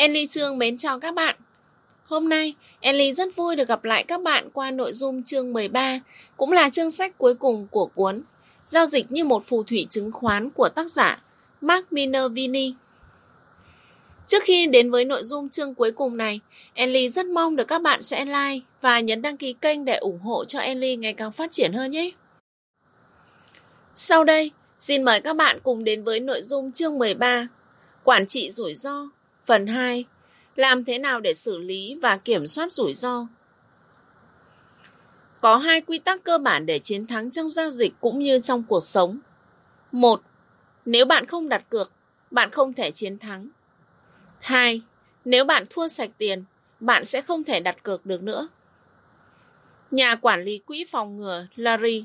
Ellie Trương mến chào các bạn. Hôm nay, Ellie rất vui được gặp lại các bạn qua nội dung chương 13, cũng là chương sách cuối cùng của cuốn Giao dịch như một phù thủy chứng khoán của tác giả Mark Minervini. Trước khi đến với nội dung chương cuối cùng này, Ellie rất mong được các bạn sẽ like và nhấn đăng ký kênh để ủng hộ cho Ellie ngày càng phát triển hơn nhé. Sau đây, xin mời các bạn cùng đến với nội dung chương 13, Quản trị rủi ro, phần 2, làm thế nào để xử lý và kiểm soát rủi ro. Có hai quy tắc cơ bản để chiến thắng trong giao dịch cũng như trong cuộc sống. Một, nếu bạn không đặt cược, bạn không thể chiến thắng. 2. Nếu bạn thua sạch tiền, bạn sẽ không thể đặt cược được nữa. Nhà quản lý quỹ phòng ngừa Larry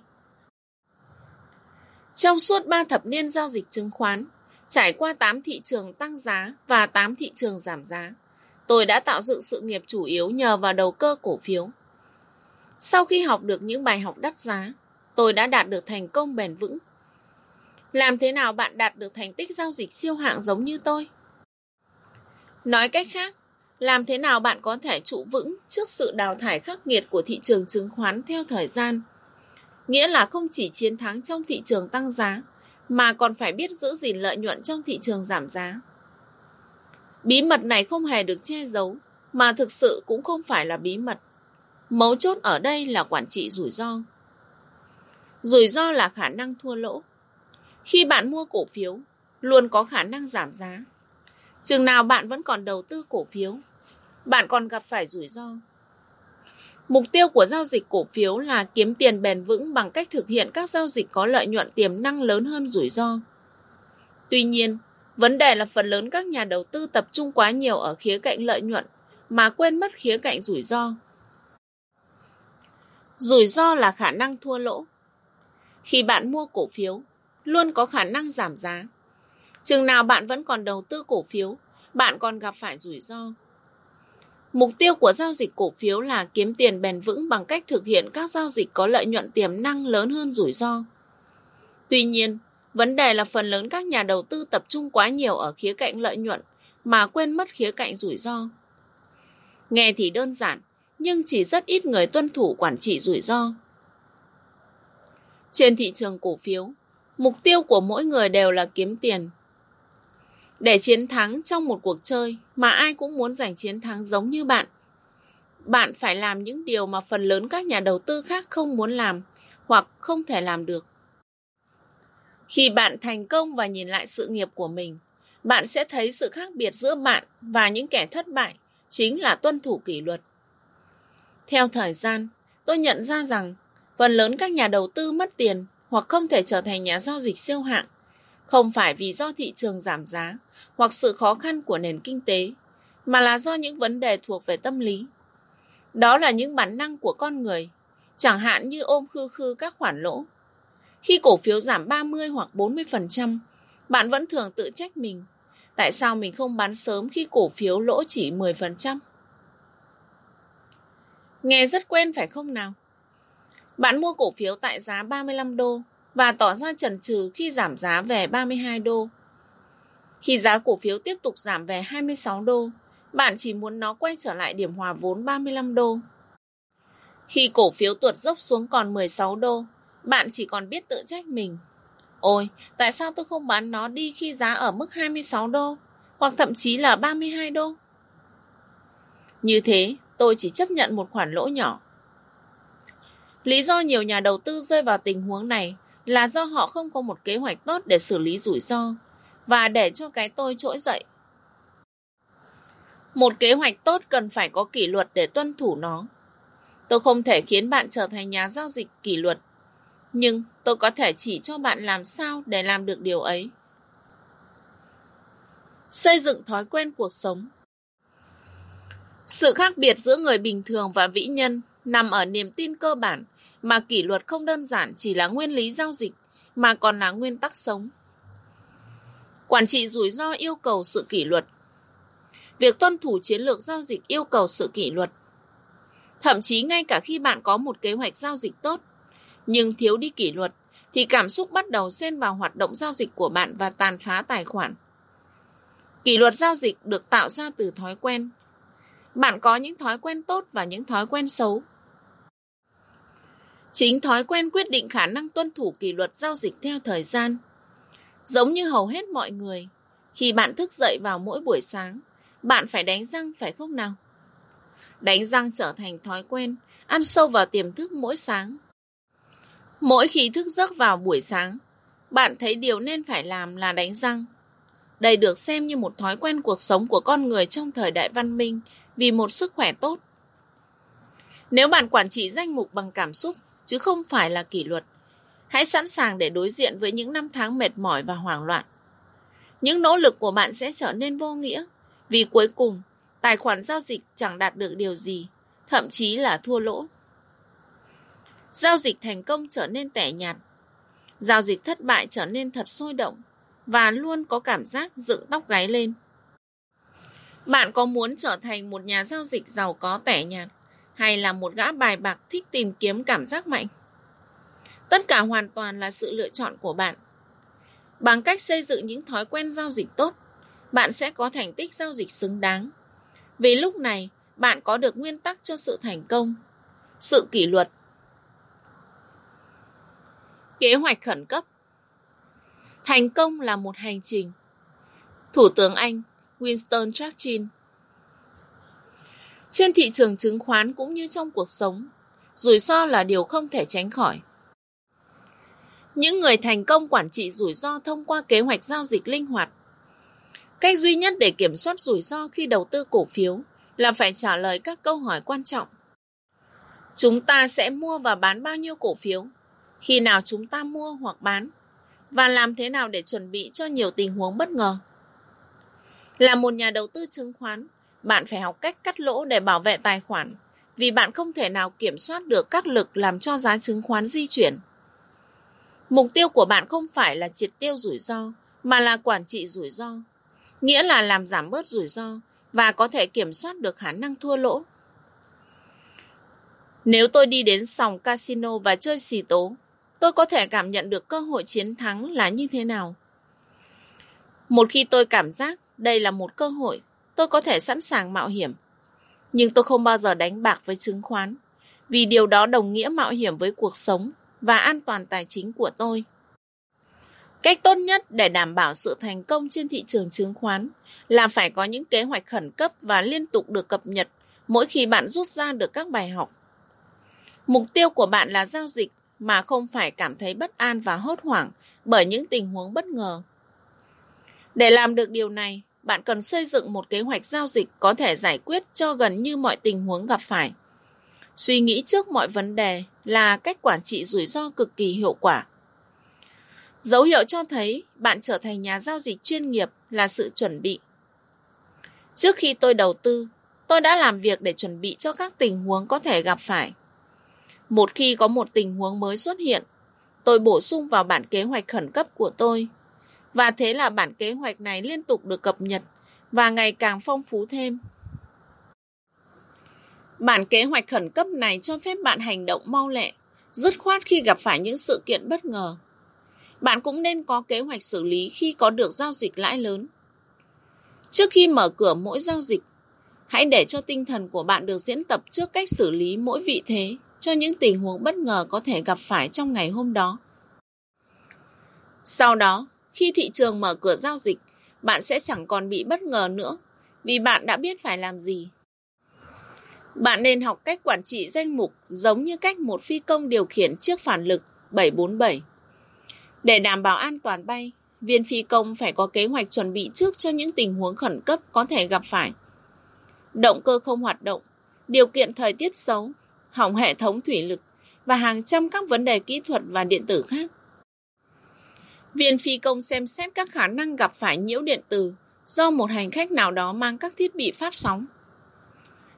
Trong suốt 3 thập niên giao dịch chứng khoán, trải qua 8 thị trường tăng giá và 8 thị trường giảm giá, tôi đã tạo dựng sự nghiệp chủ yếu nhờ vào đầu cơ cổ phiếu. Sau khi học được những bài học đắt giá, tôi đã đạt được thành công bền vững. Làm thế nào bạn đạt được thành tích giao dịch siêu hạng giống như tôi? Nói cách khác, làm thế nào bạn có thể trụ vững trước sự đào thải khắc nghiệt của thị trường chứng khoán theo thời gian? Nghĩa là không chỉ chiến thắng trong thị trường tăng giá, mà còn phải biết giữ gìn lợi nhuận trong thị trường giảm giá. Bí mật này không hề được che giấu, mà thực sự cũng không phải là bí mật. Mấu chốt ở đây là quản trị rủi ro. Rủi ro là khả năng thua lỗ. Khi bạn mua cổ phiếu, luôn có khả năng giảm giá. Chừng nào bạn vẫn còn đầu tư cổ phiếu, bạn còn gặp phải rủi ro. Mục tiêu của giao dịch cổ phiếu là kiếm tiền bền vững bằng cách thực hiện các giao dịch có lợi nhuận tiềm năng lớn hơn rủi ro. Tuy nhiên, vấn đề là phần lớn các nhà đầu tư tập trung quá nhiều ở khía cạnh lợi nhuận mà quên mất khía cạnh rủi ro. Rủi ro là khả năng thua lỗ. Khi bạn mua cổ phiếu, luôn có khả năng giảm giá. Chừng nào bạn vẫn còn đầu tư cổ phiếu, bạn còn gặp phải rủi ro. Mục tiêu của giao dịch cổ phiếu là kiếm tiền bền vững bằng cách thực hiện các giao dịch có lợi nhuận tiềm năng lớn hơn rủi ro. Tuy nhiên, vấn đề là phần lớn các nhà đầu tư tập trung quá nhiều ở khía cạnh lợi nhuận mà quên mất khía cạnh rủi ro. Nghe thì đơn giản, nhưng chỉ rất ít người tuân thủ quản trị rủi ro. Trên thị trường cổ phiếu, mục tiêu của mỗi người đều là kiếm tiền. Để chiến thắng trong một cuộc chơi mà ai cũng muốn giành chiến thắng giống như bạn, bạn phải làm những điều mà phần lớn các nhà đầu tư khác không muốn làm hoặc không thể làm được. Khi bạn thành công và nhìn lại sự nghiệp của mình, bạn sẽ thấy sự khác biệt giữa bạn và những kẻ thất bại chính là tuân thủ kỷ luật. Theo thời gian, tôi nhận ra rằng phần lớn các nhà đầu tư mất tiền hoặc không thể trở thành nhà giao dịch siêu hạng không phải vì do thị trường giảm giá hoặc sự khó khăn của nền kinh tế, mà là do những vấn đề thuộc về tâm lý. Đó là những bản năng của con người, chẳng hạn như ôm khư khư các khoản lỗ. Khi cổ phiếu giảm 30 hoặc 40%, bạn vẫn thường tự trách mình. Tại sao mình không bán sớm khi cổ phiếu lỗ chỉ 10%? Nghe rất quen phải không nào? Bạn mua cổ phiếu tại giá 35 đô và tỏ ra chần chừ khi giảm giá về 32 đô. Khi giá cổ phiếu tiếp tục giảm về 26 đô, bạn chỉ muốn nó quay trở lại điểm hòa vốn 35 đô. Khi cổ phiếu tuột dốc xuống còn 16 đô, bạn chỉ còn biết tự trách mình. Ôi, tại sao tôi không bán nó đi khi giá ở mức 26 đô, hoặc thậm chí là 32 đô? Như thế, tôi chỉ chấp nhận một khoản lỗ nhỏ. Lý do nhiều nhà đầu tư rơi vào tình huống này là do họ không có một kế hoạch tốt để xử lý rủi ro và để cho cái tôi trỗi dậy. Một kế hoạch tốt cần phải có kỷ luật để tuân thủ nó. Tôi không thể khiến bạn trở thành nhà giao dịch kỷ luật, nhưng tôi có thể chỉ cho bạn làm sao để làm được điều ấy. Xây dựng thói quen cuộc sống Sự khác biệt giữa người bình thường và vĩ nhân nằm ở niềm tin cơ bản mà kỷ luật không đơn giản chỉ là nguyên lý giao dịch mà còn là nguyên tắc sống. Quản trị rủi ro yêu cầu sự kỷ luật. Việc tuân thủ chiến lược giao dịch yêu cầu sự kỷ luật. Thậm chí ngay cả khi bạn có một kế hoạch giao dịch tốt, nhưng thiếu đi kỷ luật, thì cảm xúc bắt đầu xen vào hoạt động giao dịch của bạn và tàn phá tài khoản. Kỷ luật giao dịch được tạo ra từ thói quen. Bạn có những thói quen tốt và những thói quen xấu. Chính thói quen quyết định khả năng tuân thủ kỷ luật giao dịch theo thời gian. Giống như hầu hết mọi người, khi bạn thức dậy vào mỗi buổi sáng, bạn phải đánh răng phải không nào? Đánh răng trở thành thói quen, ăn sâu vào tiềm thức mỗi sáng. Mỗi khi thức giấc vào buổi sáng, bạn thấy điều nên phải làm là đánh răng. Đây được xem như một thói quen cuộc sống của con người trong thời đại văn minh vì một sức khỏe tốt. Nếu bạn quản trị danh mục bằng cảm xúc, chứ không phải là kỷ luật, hãy sẵn sàng để đối diện với những năm tháng mệt mỏi và hoảng loạn. Những nỗ lực của bạn sẽ trở nên vô nghĩa, vì cuối cùng, tài khoản giao dịch chẳng đạt được điều gì, thậm chí là thua lỗ. Giao dịch thành công trở nên tẻ nhạt, giao dịch thất bại trở nên thật sôi động và luôn có cảm giác dựng tóc gáy lên. Bạn có muốn trở thành một nhà giao dịch giàu có tẻ nhạt hay là một gã bài bạc thích tìm kiếm cảm giác mạnh? Tất cả hoàn toàn là sự lựa chọn của bạn. Bằng cách xây dựng những thói quen giao dịch tốt, bạn sẽ có thành tích giao dịch xứng đáng. Vì lúc này, bạn có được nguyên tắc cho sự thành công, sự kỷ luật. Kế hoạch khẩn cấp Thành công là một hành trình. Thủ tướng Anh Winston Churchill trên thị trường chứng khoán cũng như trong cuộc sống, rủi ro là điều không thể tránh khỏi. Những người thành công quản trị rủi ro thông qua kế hoạch giao dịch linh hoạt. Cách duy nhất để kiểm soát rủi ro khi đầu tư cổ phiếu là phải trả lời các câu hỏi quan trọng. Chúng ta sẽ mua và bán bao nhiêu cổ phiếu? Khi nào chúng ta mua hoặc bán? Và làm thế nào để chuẩn bị cho nhiều tình huống bất ngờ? Là một nhà đầu tư chứng khoán, bạn phải học cách cắt lỗ để bảo vệ tài khoản, vì bạn không thể nào kiểm soát được các lực làm cho giá chứng khoán di chuyển. Mục tiêu của bạn không phải là triệt tiêu rủi ro, mà là quản trị rủi ro. Nghĩa là làm giảm bớt rủi ro và có thể kiểm soát được khả năng thua lỗ. Nếu tôi đi đến sòng casino và chơi xì tố, tôi có thể cảm nhận được cơ hội chiến thắng là như thế nào. Một khi tôi cảm giác đây là một cơ hội, tôi có thể sẵn sàng mạo hiểm. Nhưng tôi không bao giờ đánh bạc với chứng khoán, vì điều đó đồng nghĩa mạo hiểm với cuộc sống và an toàn tài chính của tôi. Cách tốt nhất để đảm bảo sự thành công trên thị trường chứng khoán là phải có những kế hoạch khẩn cấp và liên tục được cập nhật mỗi khi bạn rút ra được các bài học. Mục tiêu của bạn là giao dịch mà không phải cảm thấy bất an và hốt hoảng bởi những tình huống bất ngờ. Để làm được điều này, bạn cần xây dựng một kế hoạch giao dịch có thể giải quyết cho gần như mọi tình huống gặp phải. Suy nghĩ trước mọi vấn đề là cách quản trị rủi ro cực kỳ hiệu quả. Dấu hiệu cho thấy bạn trở thành nhà giao dịch chuyên nghiệp là sự chuẩn bị. Trước khi tôi đầu tư, tôi đã làm việc để chuẩn bị cho các tình huống có thể gặp phải. Một khi có một tình huống mới xuất hiện, tôi bổ sung vào bản kế hoạch khẩn cấp của tôi. Và thế là bản kế hoạch này liên tục được cập nhật và ngày càng phong phú thêm. Bản kế hoạch khẩn cấp này cho phép bạn hành động mau lẹ, dứt khoát khi gặp phải những sự kiện bất ngờ. Bạn cũng nên có kế hoạch xử lý khi có được giao dịch lãi lớn. Trước khi mở cửa mỗi giao dịch, hãy để cho tinh thần của bạn được diễn tập trước cách xử lý mỗi vị thế cho những tình huống bất ngờ có thể gặp phải trong ngày hôm đó. Sau đó, khi thị trường mở cửa giao dịch, bạn sẽ chẳng còn bị bất ngờ nữa vì bạn đã biết phải làm gì bạn nên học cách quản trị danh mục giống như cách một phi công điều khiển chiếc phản lực 747. Để đảm bảo an toàn bay, viên phi công phải có kế hoạch chuẩn bị trước cho những tình huống khẩn cấp có thể gặp phải. Động cơ không hoạt động, điều kiện thời tiết xấu, hỏng hệ thống thủy lực và hàng trăm các vấn đề kỹ thuật và điện tử khác. Viên phi công xem xét các khả năng gặp phải nhiễu điện tử do một hành khách nào đó mang các thiết bị phát sóng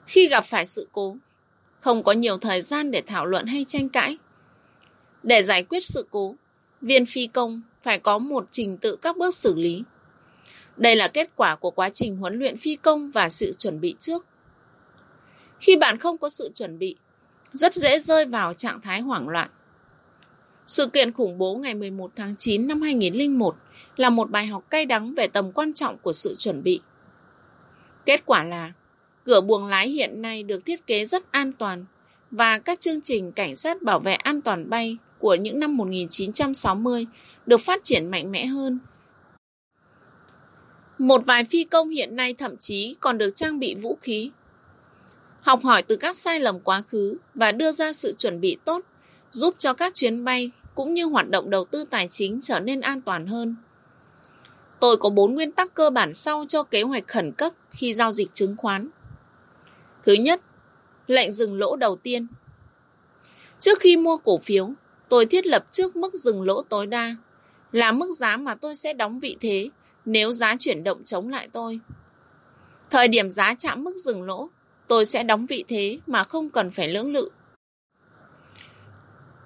khi gặp phải sự cố, không có nhiều thời gian để thảo luận hay tranh cãi. Để giải quyết sự cố, viên phi công phải có một trình tự các bước xử lý. Đây là kết quả của quá trình huấn luyện phi công và sự chuẩn bị trước. Khi bạn không có sự chuẩn bị, rất dễ rơi vào trạng thái hoảng loạn. Sự kiện khủng bố ngày 11 tháng 9 năm 2001 là một bài học cay đắng về tầm quan trọng của sự chuẩn bị. Kết quả là, cửa buồng lái hiện nay được thiết kế rất an toàn và các chương trình cảnh sát bảo vệ an toàn bay của những năm 1960 được phát triển mạnh mẽ hơn. Một vài phi công hiện nay thậm chí còn được trang bị vũ khí. Học hỏi từ các sai lầm quá khứ và đưa ra sự chuẩn bị tốt giúp cho các chuyến bay cũng như hoạt động đầu tư tài chính trở nên an toàn hơn. Tôi có bốn nguyên tắc cơ bản sau cho kế hoạch khẩn cấp khi giao dịch chứng khoán. Thứ nhất, lệnh dừng lỗ đầu tiên. Trước khi mua cổ phiếu, tôi thiết lập trước mức dừng lỗ tối đa là mức giá mà tôi sẽ đóng vị thế nếu giá chuyển động chống lại tôi. Thời điểm giá chạm mức dừng lỗ, tôi sẽ đóng vị thế mà không cần phải lưỡng lự.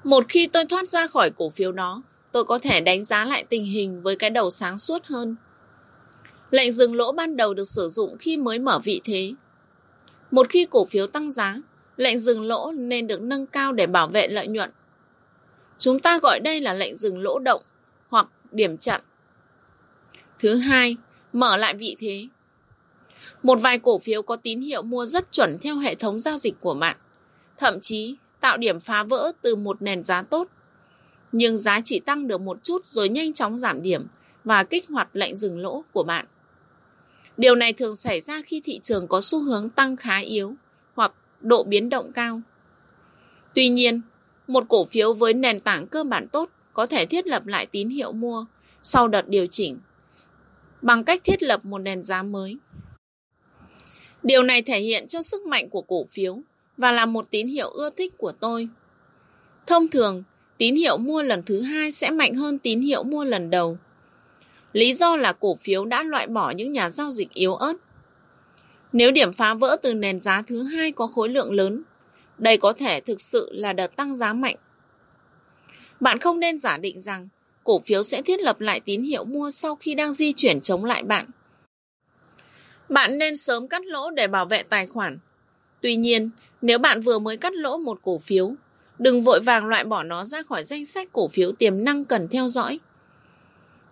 Một khi tôi thoát ra khỏi cổ phiếu đó, tôi có thể đánh giá lại tình hình với cái đầu sáng suốt hơn. Lệnh dừng lỗ ban đầu được sử dụng khi mới mở vị thế. Một khi cổ phiếu tăng giá, lệnh dừng lỗ nên được nâng cao để bảo vệ lợi nhuận. Chúng ta gọi đây là lệnh dừng lỗ động hoặc điểm chặn. Thứ hai, mở lại vị thế. Một vài cổ phiếu có tín hiệu mua rất chuẩn theo hệ thống giao dịch của bạn. Thậm chí tạo điểm phá vỡ từ một nền giá tốt. Nhưng giá chỉ tăng được một chút rồi nhanh chóng giảm điểm và kích hoạt lệnh dừng lỗ của bạn. Điều này thường xảy ra khi thị trường có xu hướng tăng khá yếu hoặc độ biến động cao. Tuy nhiên, một cổ phiếu với nền tảng cơ bản tốt có thể thiết lập lại tín hiệu mua sau đợt điều chỉnh bằng cách thiết lập một nền giá mới. Điều này thể hiện cho sức mạnh của cổ phiếu và là một tín hiệu ưa thích của tôi. Thông thường, tín hiệu mua lần thứ hai sẽ mạnh hơn tín hiệu mua lần đầu. Lý do là cổ phiếu đã loại bỏ những nhà giao dịch yếu ớt. Nếu điểm phá vỡ từ nền giá thứ hai có khối lượng lớn, đây có thể thực sự là đợt tăng giá mạnh. Bạn không nên giả định rằng cổ phiếu sẽ thiết lập lại tín hiệu mua sau khi đang di chuyển chống lại bạn. Bạn nên sớm cắt lỗ để bảo vệ tài khoản. Tuy nhiên, nếu bạn vừa mới cắt lỗ một cổ phiếu, đừng vội vàng loại bỏ nó ra khỏi danh sách cổ phiếu tiềm năng cần theo dõi.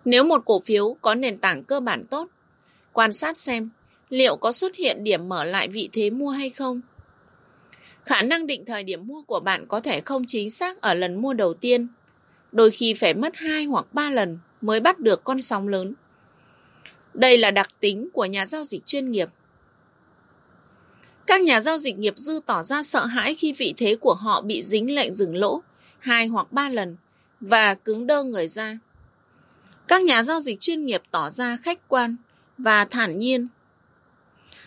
Nếu một cổ phiếu có nền tảng cơ bản tốt, quan sát xem liệu có xuất hiện điểm mở lại vị thế mua hay không. Khả năng định thời điểm mua của bạn có thể không chính xác ở lần mua đầu tiên, đôi khi phải mất 2 hoặc 3 lần mới bắt được con sóng lớn. Đây là đặc tính của nhà giao dịch chuyên nghiệp. Các nhà giao dịch nghiệp dư tỏ ra sợ hãi khi vị thế của họ bị dính lệnh dừng lỗ hai hoặc ba lần và cứng đơ người ra. Các nhà giao dịch chuyên nghiệp tỏ ra khách quan và thản nhiên.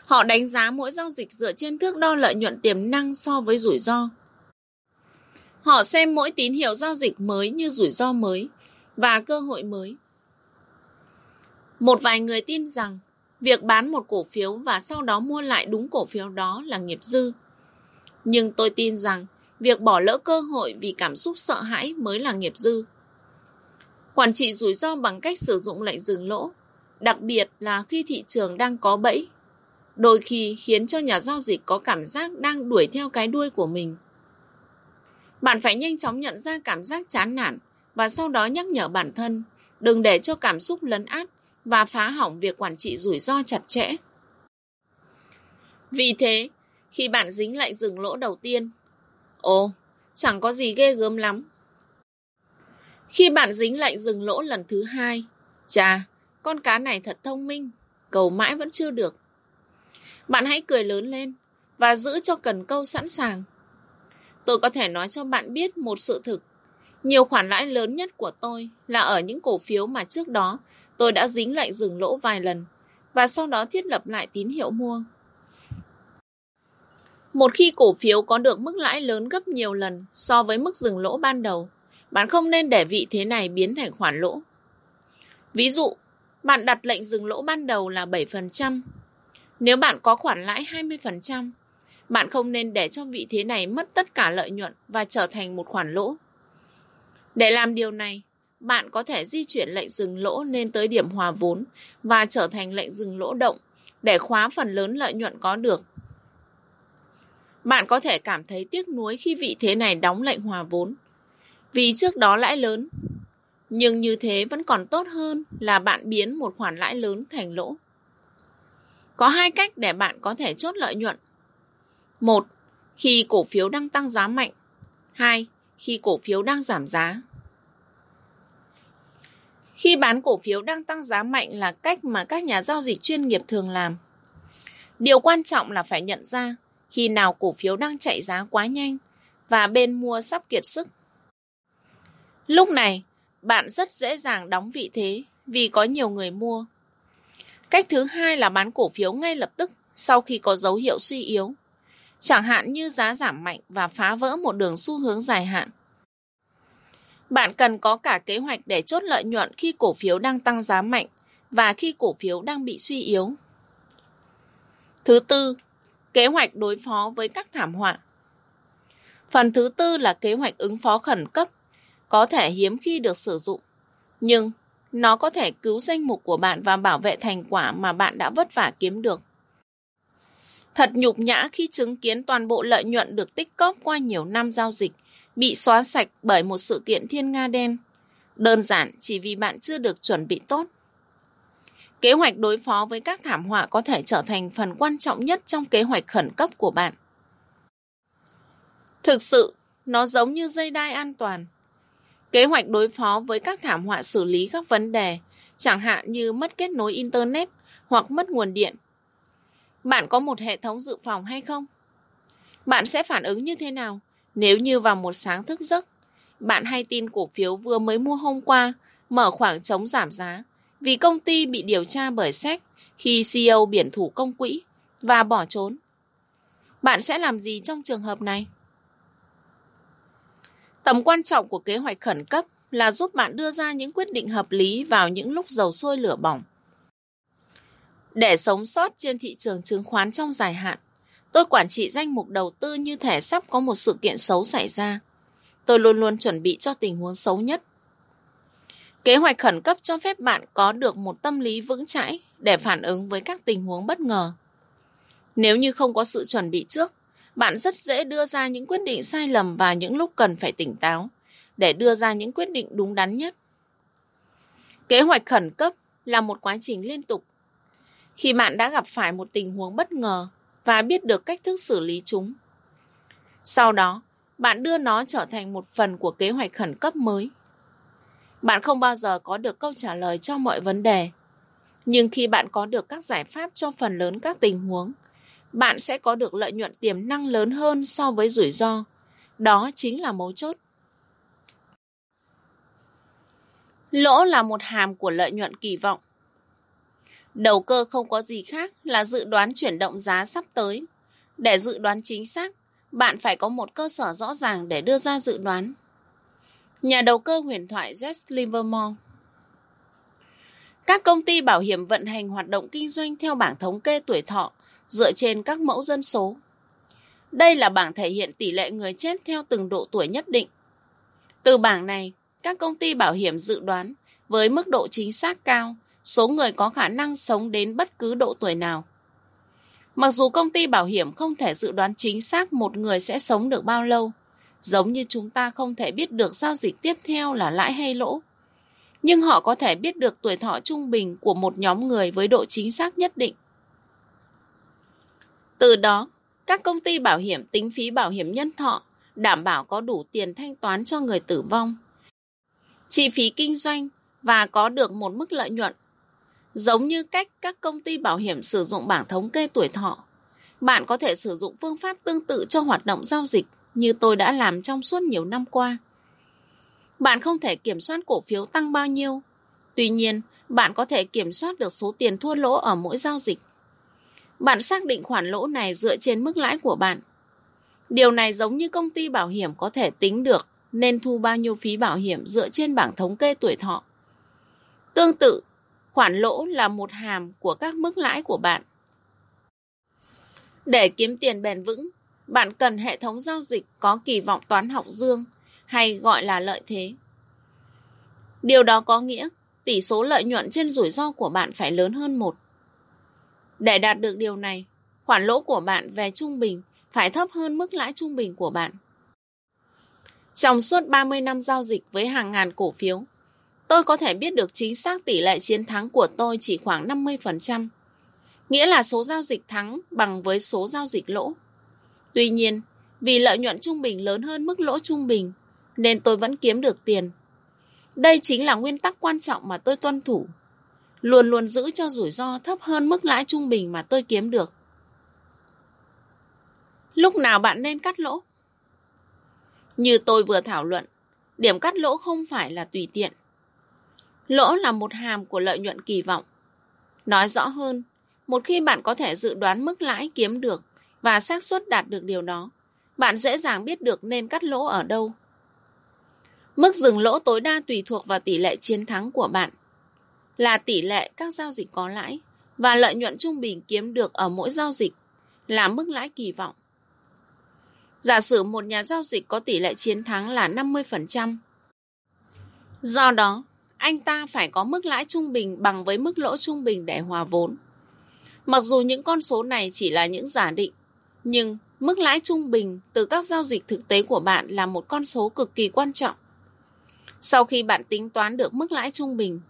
Họ đánh giá mỗi giao dịch dựa trên thước đo lợi nhuận tiềm năng so với rủi ro. Họ xem mỗi tín hiệu giao dịch mới như rủi ro mới và cơ hội mới. Một vài người tin rằng việc bán một cổ phiếu và sau đó mua lại đúng cổ phiếu đó là nghiệp dư. Nhưng tôi tin rằng việc bỏ lỡ cơ hội vì cảm xúc sợ hãi mới là nghiệp dư. Quản trị rủi ro bằng cách sử dụng lệnh dừng lỗ, đặc biệt là khi thị trường đang có bẫy, đôi khi khiến cho nhà giao dịch có cảm giác đang đuổi theo cái đuôi của mình. Bạn phải nhanh chóng nhận ra cảm giác chán nản và sau đó nhắc nhở bản thân đừng để cho cảm xúc lấn át và phá hỏng việc quản trị rủi ro chặt chẽ. Vì thế, khi bạn dính lại dừng lỗ đầu tiên, ồ, chẳng có gì ghê gớm lắm. Khi bạn dính lại dừng lỗ lần thứ hai, chà, con cá này thật thông minh, cầu mãi vẫn chưa được. Bạn hãy cười lớn lên và giữ cho cần câu sẵn sàng. Tôi có thể nói cho bạn biết một sự thực. Nhiều khoản lãi lớn nhất của tôi là ở những cổ phiếu mà trước đó tôi đã dính lại dừng lỗ vài lần và sau đó thiết lập lại tín hiệu mua. Một khi cổ phiếu có được mức lãi lớn gấp nhiều lần so với mức dừng lỗ ban đầu, bạn không nên để vị thế này biến thành khoản lỗ. Ví dụ, bạn đặt lệnh dừng lỗ ban đầu là 7%. Nếu bạn có khoản lãi 20%, bạn không nên để cho vị thế này mất tất cả lợi nhuận và trở thành một khoản lỗ. Để làm điều này, bạn có thể di chuyển lệnh dừng lỗ lên tới điểm hòa vốn và trở thành lệnh dừng lỗ động để khóa phần lớn lợi nhuận có được. Bạn có thể cảm thấy tiếc nuối khi vị thế này đóng lệnh hòa vốn, vì trước đó lãi lớn. Nhưng như thế vẫn còn tốt hơn là bạn biến một khoản lãi lớn thành lỗ. Có hai cách để bạn có thể chốt lợi nhuận. Một, khi cổ phiếu đang tăng giá mạnh. Hai, khi cổ phiếu đang giảm giá. Khi bán cổ phiếu đang tăng giá mạnh là cách mà các nhà giao dịch chuyên nghiệp thường làm. Điều quan trọng là phải nhận ra khi nào cổ phiếu đang chạy giá quá nhanh và bên mua sắp kiệt sức. Lúc này, bạn rất dễ dàng đóng vị thế vì có nhiều người mua. Cách thứ hai là bán cổ phiếu ngay lập tức sau khi có dấu hiệu suy yếu, chẳng hạn như giá giảm mạnh và phá vỡ một đường xu hướng dài hạn. Bạn cần có cả kế hoạch để chốt lợi nhuận khi cổ phiếu đang tăng giá mạnh và khi cổ phiếu đang bị suy yếu. Thứ tư, kế hoạch đối phó với các thảm họa. Phần thứ tư là kế hoạch ứng phó khẩn cấp, có thể hiếm khi được sử dụng, nhưng nó có thể cứu danh mục của bạn và bảo vệ thành quả mà bạn đã vất vả kiếm được. Thật nhục nhã khi chứng kiến toàn bộ lợi nhuận được tích cóp qua nhiều năm giao dịch bị xóa sạch bởi một sự kiện thiên nga đen. Đơn giản chỉ vì bạn chưa được chuẩn bị tốt. Kế hoạch đối phó với các thảm họa có thể trở thành phần quan trọng nhất trong kế hoạch khẩn cấp của bạn. Thực sự, nó giống như dây đai an toàn. Kế hoạch đối phó với các thảm họa xử lý các vấn đề, chẳng hạn như mất kết nối Internet hoặc mất nguồn điện. Bạn có một hệ thống dự phòng hay không? Bạn sẽ phản ứng như thế nào nếu như vào một sáng thức giấc, bạn hay tin cổ phiếu vừa mới mua hôm qua mở khoảng trống giảm giá vì công ty bị điều tra bởi SEC khi CEO biển thủ công quỹ và bỏ trốn. Bạn sẽ làm gì trong trường hợp này? Tầm quan trọng của kế hoạch khẩn cấp là giúp bạn đưa ra những quyết định hợp lý vào những lúc dầu sôi lửa bỏng. Để sống sót trên thị trường chứng khoán trong dài hạn, tôi quản trị danh mục đầu tư như thể sắp có một sự kiện xấu xảy ra. Tôi luôn luôn chuẩn bị cho tình huống xấu nhất. Kế hoạch khẩn cấp cho phép bạn có được một tâm lý vững chãi để phản ứng với các tình huống bất ngờ. Nếu như không có sự chuẩn bị trước, bạn rất dễ đưa ra những quyết định sai lầm vào những lúc cần phải tỉnh táo để đưa ra những quyết định đúng đắn nhất. Kế hoạch khẩn cấp là một quá trình liên tục. Khi bạn đã gặp phải một tình huống bất ngờ và biết được cách thức xử lý chúng, sau đó bạn đưa nó trở thành một phần của kế hoạch khẩn cấp mới. Bạn không bao giờ có được câu trả lời cho mọi vấn đề. Nhưng khi bạn có được các giải pháp cho phần lớn các tình huống, bạn sẽ có được lợi nhuận tiềm năng lớn hơn so với rủi ro. Đó chính là mấu chốt. Lỗ là một hàm của lợi nhuận kỳ vọng. Đầu cơ không có gì khác là dự đoán chuyển động giá sắp tới. Để dự đoán chính xác, bạn phải có một cơ sở rõ ràng để đưa ra dự đoán. Nhà đầu cơ huyền thoại Jess Livermore Các công ty bảo hiểm vận hành hoạt động kinh doanh theo bảng thống kê tuổi thọ dựa trên các mẫu dân số. Đây là bảng thể hiện tỷ lệ người chết theo từng độ tuổi nhất định. Từ bảng này, các công ty bảo hiểm dự đoán với mức độ chính xác cao số người có khả năng sống đến bất cứ độ tuổi nào. Mặc dù công ty bảo hiểm không thể dự đoán chính xác một người sẽ sống được bao lâu, giống như chúng ta không thể biết được giao dịch tiếp theo là lãi hay lỗ. Nhưng họ có thể biết được tuổi thọ trung bình của một nhóm người với độ chính xác nhất định. Từ đó, các công ty bảo hiểm tính phí bảo hiểm nhân thọ, đảm bảo có đủ tiền thanh toán cho người tử vong. Chi phí kinh doanh và có được một mức lợi nhuận. Giống như cách các công ty bảo hiểm sử dụng bảng thống kê tuổi thọ, bạn có thể sử dụng phương pháp tương tự cho hoạt động giao dịch như tôi đã làm trong suốt nhiều năm qua. Bạn không thể kiểm soát cổ phiếu tăng bao nhiêu. Tuy nhiên, bạn có thể kiểm soát được số tiền thua lỗ ở mỗi giao dịch. Bạn xác định khoản lỗ này dựa trên mức lãi của bạn. Điều này giống như công ty bảo hiểm có thể tính được nên thu bao nhiêu phí bảo hiểm dựa trên bảng thống kê tuổi thọ. Tương tự, khoản lỗ là một hàm của các mức lãi của bạn. Để kiếm tiền bền vững, bạn cần hệ thống giao dịch có kỳ vọng toán học dương hay gọi là lợi thế. Điều đó có nghĩa tỷ số lợi nhuận trên rủi ro của bạn phải lớn hơn một. Để đạt được điều này, khoản lỗ của bạn về trung bình phải thấp hơn mức lãi trung bình của bạn. Trong suốt 30 năm giao dịch với hàng ngàn cổ phiếu, tôi có thể biết được chính xác tỷ lệ chiến thắng của tôi chỉ khoảng 50%. Nghĩa là số giao dịch thắng bằng với số giao dịch lỗ. Tuy nhiên, vì lợi nhuận trung bình lớn hơn mức lỗ trung bình, nên tôi vẫn kiếm được tiền. Đây chính là nguyên tắc quan trọng mà tôi tuân thủ. Luôn luôn giữ cho rủi ro thấp hơn mức lãi trung bình mà tôi kiếm được. Lúc nào bạn nên cắt lỗ? Như tôi vừa thảo luận, điểm cắt lỗ không phải là tùy tiện. Lỗ là một hàm của lợi nhuận kỳ vọng. Nói rõ hơn, một khi bạn có thể dự đoán mức lãi kiếm được và xác suất đạt được điều đó, bạn dễ dàng biết được nên cắt lỗ ở đâu. Mức dừng lỗ tối đa tùy thuộc vào tỷ lệ chiến thắng của bạn, là tỷ lệ các giao dịch có lãi và lợi nhuận trung bình kiếm được ở mỗi giao dịch là mức lãi kỳ vọng. Giả sử một nhà giao dịch có tỷ lệ chiến thắng là 50%. Do đó, anh ta phải có mức lãi trung bình bằng với mức lỗ trung bình để hòa vốn. Mặc dù những con số này chỉ là những giả định, nhưng mức lãi trung bình từ các giao dịch thực tế của bạn là một con số cực kỳ quan trọng. Sau khi bạn tính toán được mức lãi trung bình,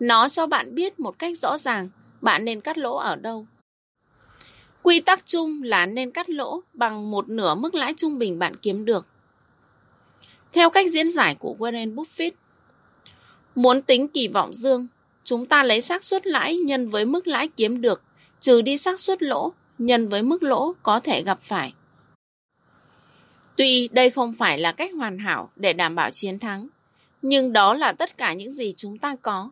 nó cho bạn biết một cách rõ ràng bạn nên cắt lỗ ở đâu. Quy tắc chung là nên cắt lỗ bằng một nửa mức lãi trung bình bạn kiếm được. Theo cách diễn giải của Warren Buffett, muốn tính kỳ vọng dương, chúng ta lấy xác suất lãi nhân với mức lãi kiếm được, trừ đi xác suất lỗ nhân với mức lỗ có thể gặp phải. Tuy đây không phải là cách hoàn hảo để đảm bảo chiến thắng, nhưng đó là tất cả những gì chúng ta có.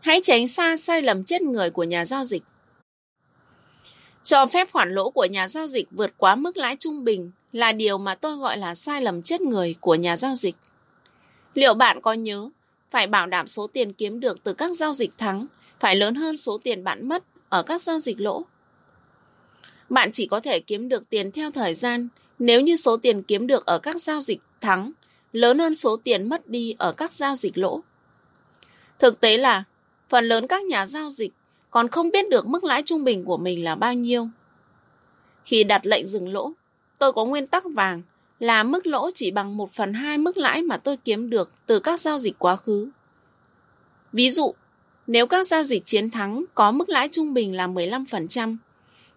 Hãy tránh xa sai lầm chết người của nhà giao dịch. Cho phép khoản lỗ của nhà giao dịch vượt quá mức lãi trung bình là điều mà tôi gọi là sai lầm chết người của nhà giao dịch. Liệu bạn có nhớ phải bảo đảm số tiền kiếm được từ các giao dịch thắng phải lớn hơn số tiền bạn mất ở các giao dịch lỗ? Bạn chỉ có thể kiếm được tiền theo thời gian nếu như số tiền kiếm được ở các giao dịch thắng lớn hơn số tiền mất đi ở các giao dịch lỗ. Thực tế là phần lớn các nhà giao dịch còn không biết được mức lãi trung bình của mình là bao nhiêu. Khi đặt lệnh dừng lỗ, tôi có nguyên tắc vàng là mức lỗ chỉ bằng 1 phần 2 mức lãi mà tôi kiếm được từ các giao dịch quá khứ. Ví dụ, nếu các giao dịch chiến thắng có mức lãi trung bình là 15%,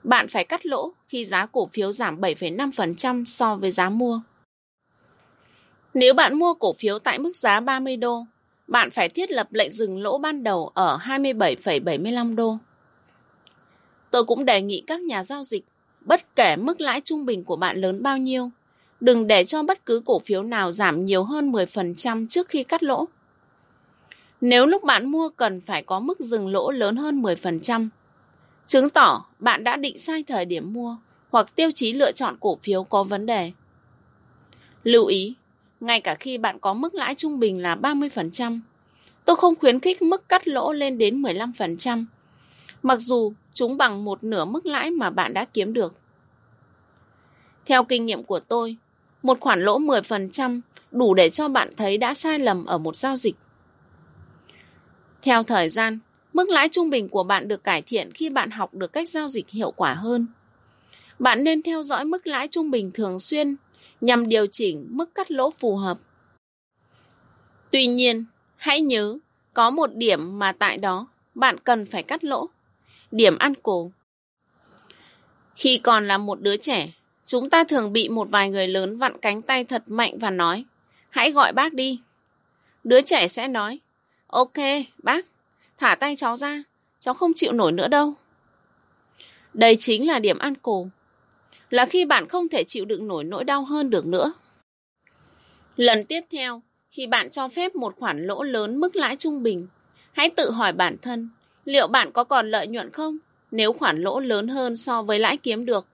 bạn phải cắt lỗ khi giá cổ phiếu giảm 7,5% so với giá mua. Nếu bạn mua cổ phiếu tại mức giá 30 đô, bạn phải thiết lập lệnh dừng lỗ ban đầu ở 27,75 đô. Tôi cũng đề nghị các nhà giao dịch, bất kể mức lãi trung bình của bạn lớn bao nhiêu, đừng để cho bất cứ cổ phiếu nào giảm nhiều hơn 10% trước khi cắt lỗ. Nếu lúc bạn mua cần phải có mức dừng lỗ lớn hơn 10%, chứng tỏ bạn đã định sai thời điểm mua hoặc tiêu chí lựa chọn cổ phiếu có vấn đề. Lưu ý, ngay cả khi bạn có mức lãi trung bình là 30%. Tôi không khuyến khích mức cắt lỗ lên đến 15%, mặc dù chúng bằng một nửa mức lãi mà bạn đã kiếm được. Theo kinh nghiệm của tôi, một khoản lỗ 10% đủ để cho bạn thấy đã sai lầm ở một giao dịch. Theo thời gian, mức lãi trung bình của bạn được cải thiện khi bạn học được cách giao dịch hiệu quả hơn. Bạn nên theo dõi mức lãi trung bình thường xuyên nhằm điều chỉnh mức cắt lỗ phù hợp. Tuy nhiên, hãy nhớ, có một điểm mà tại đó bạn cần phải cắt lỗ. Điểm ăn cổ. Khi còn là một đứa trẻ, chúng ta thường bị một vài người lớn vặn cánh tay thật mạnh và nói, hãy gọi bác đi. Đứa trẻ sẽ nói, ok, bác, thả tay cháu ra, cháu không chịu nổi nữa đâu. Đây chính là điểm ăn cổ là khi bạn không thể chịu đựng nổi nỗi đau hơn được nữa. Lần tiếp theo, khi bạn cho phép một khoản lỗ lớn mức lãi trung bình, hãy tự hỏi bản thân, liệu bạn có còn lợi nhuận không nếu khoản lỗ lớn hơn so với lãi kiếm được?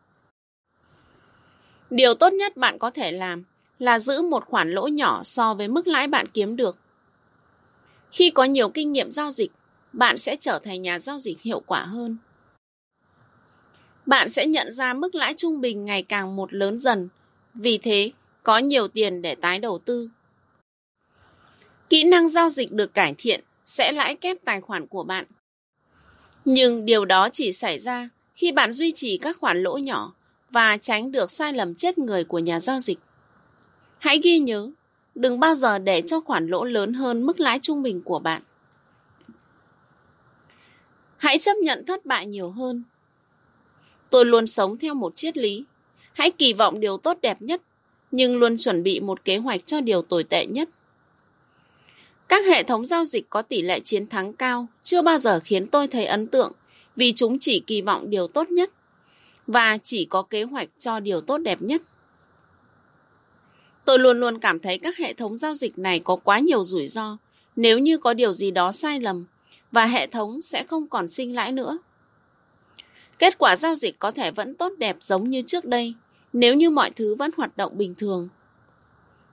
Điều tốt nhất bạn có thể làm là giữ một khoản lỗ nhỏ so với mức lãi bạn kiếm được. Khi có nhiều kinh nghiệm giao dịch, bạn sẽ trở thành nhà giao dịch hiệu quả hơn bạn sẽ nhận ra mức lãi trung bình ngày càng một lớn dần. Vì thế, có nhiều tiền để tái đầu tư. Kỹ năng giao dịch được cải thiện sẽ lãi kép tài khoản của bạn. Nhưng điều đó chỉ xảy ra khi bạn duy trì các khoản lỗ nhỏ và tránh được sai lầm chết người của nhà giao dịch. Hãy ghi nhớ, đừng bao giờ để cho khoản lỗ lớn hơn mức lãi trung bình của bạn. Hãy chấp nhận thất bại nhiều hơn. Tôi luôn sống theo một triết lý. Hãy kỳ vọng điều tốt đẹp nhất, nhưng luôn chuẩn bị một kế hoạch cho điều tồi tệ nhất. Các hệ thống giao dịch có tỷ lệ chiến thắng cao chưa bao giờ khiến tôi thấy ấn tượng vì chúng chỉ kỳ vọng điều tốt nhất và chỉ có kế hoạch cho điều tốt đẹp nhất. Tôi luôn luôn cảm thấy các hệ thống giao dịch này có quá nhiều rủi ro nếu như có điều gì đó sai lầm và hệ thống sẽ không còn sinh lãi nữa. Kết quả giao dịch có thể vẫn tốt đẹp giống như trước đây nếu như mọi thứ vẫn hoạt động bình thường.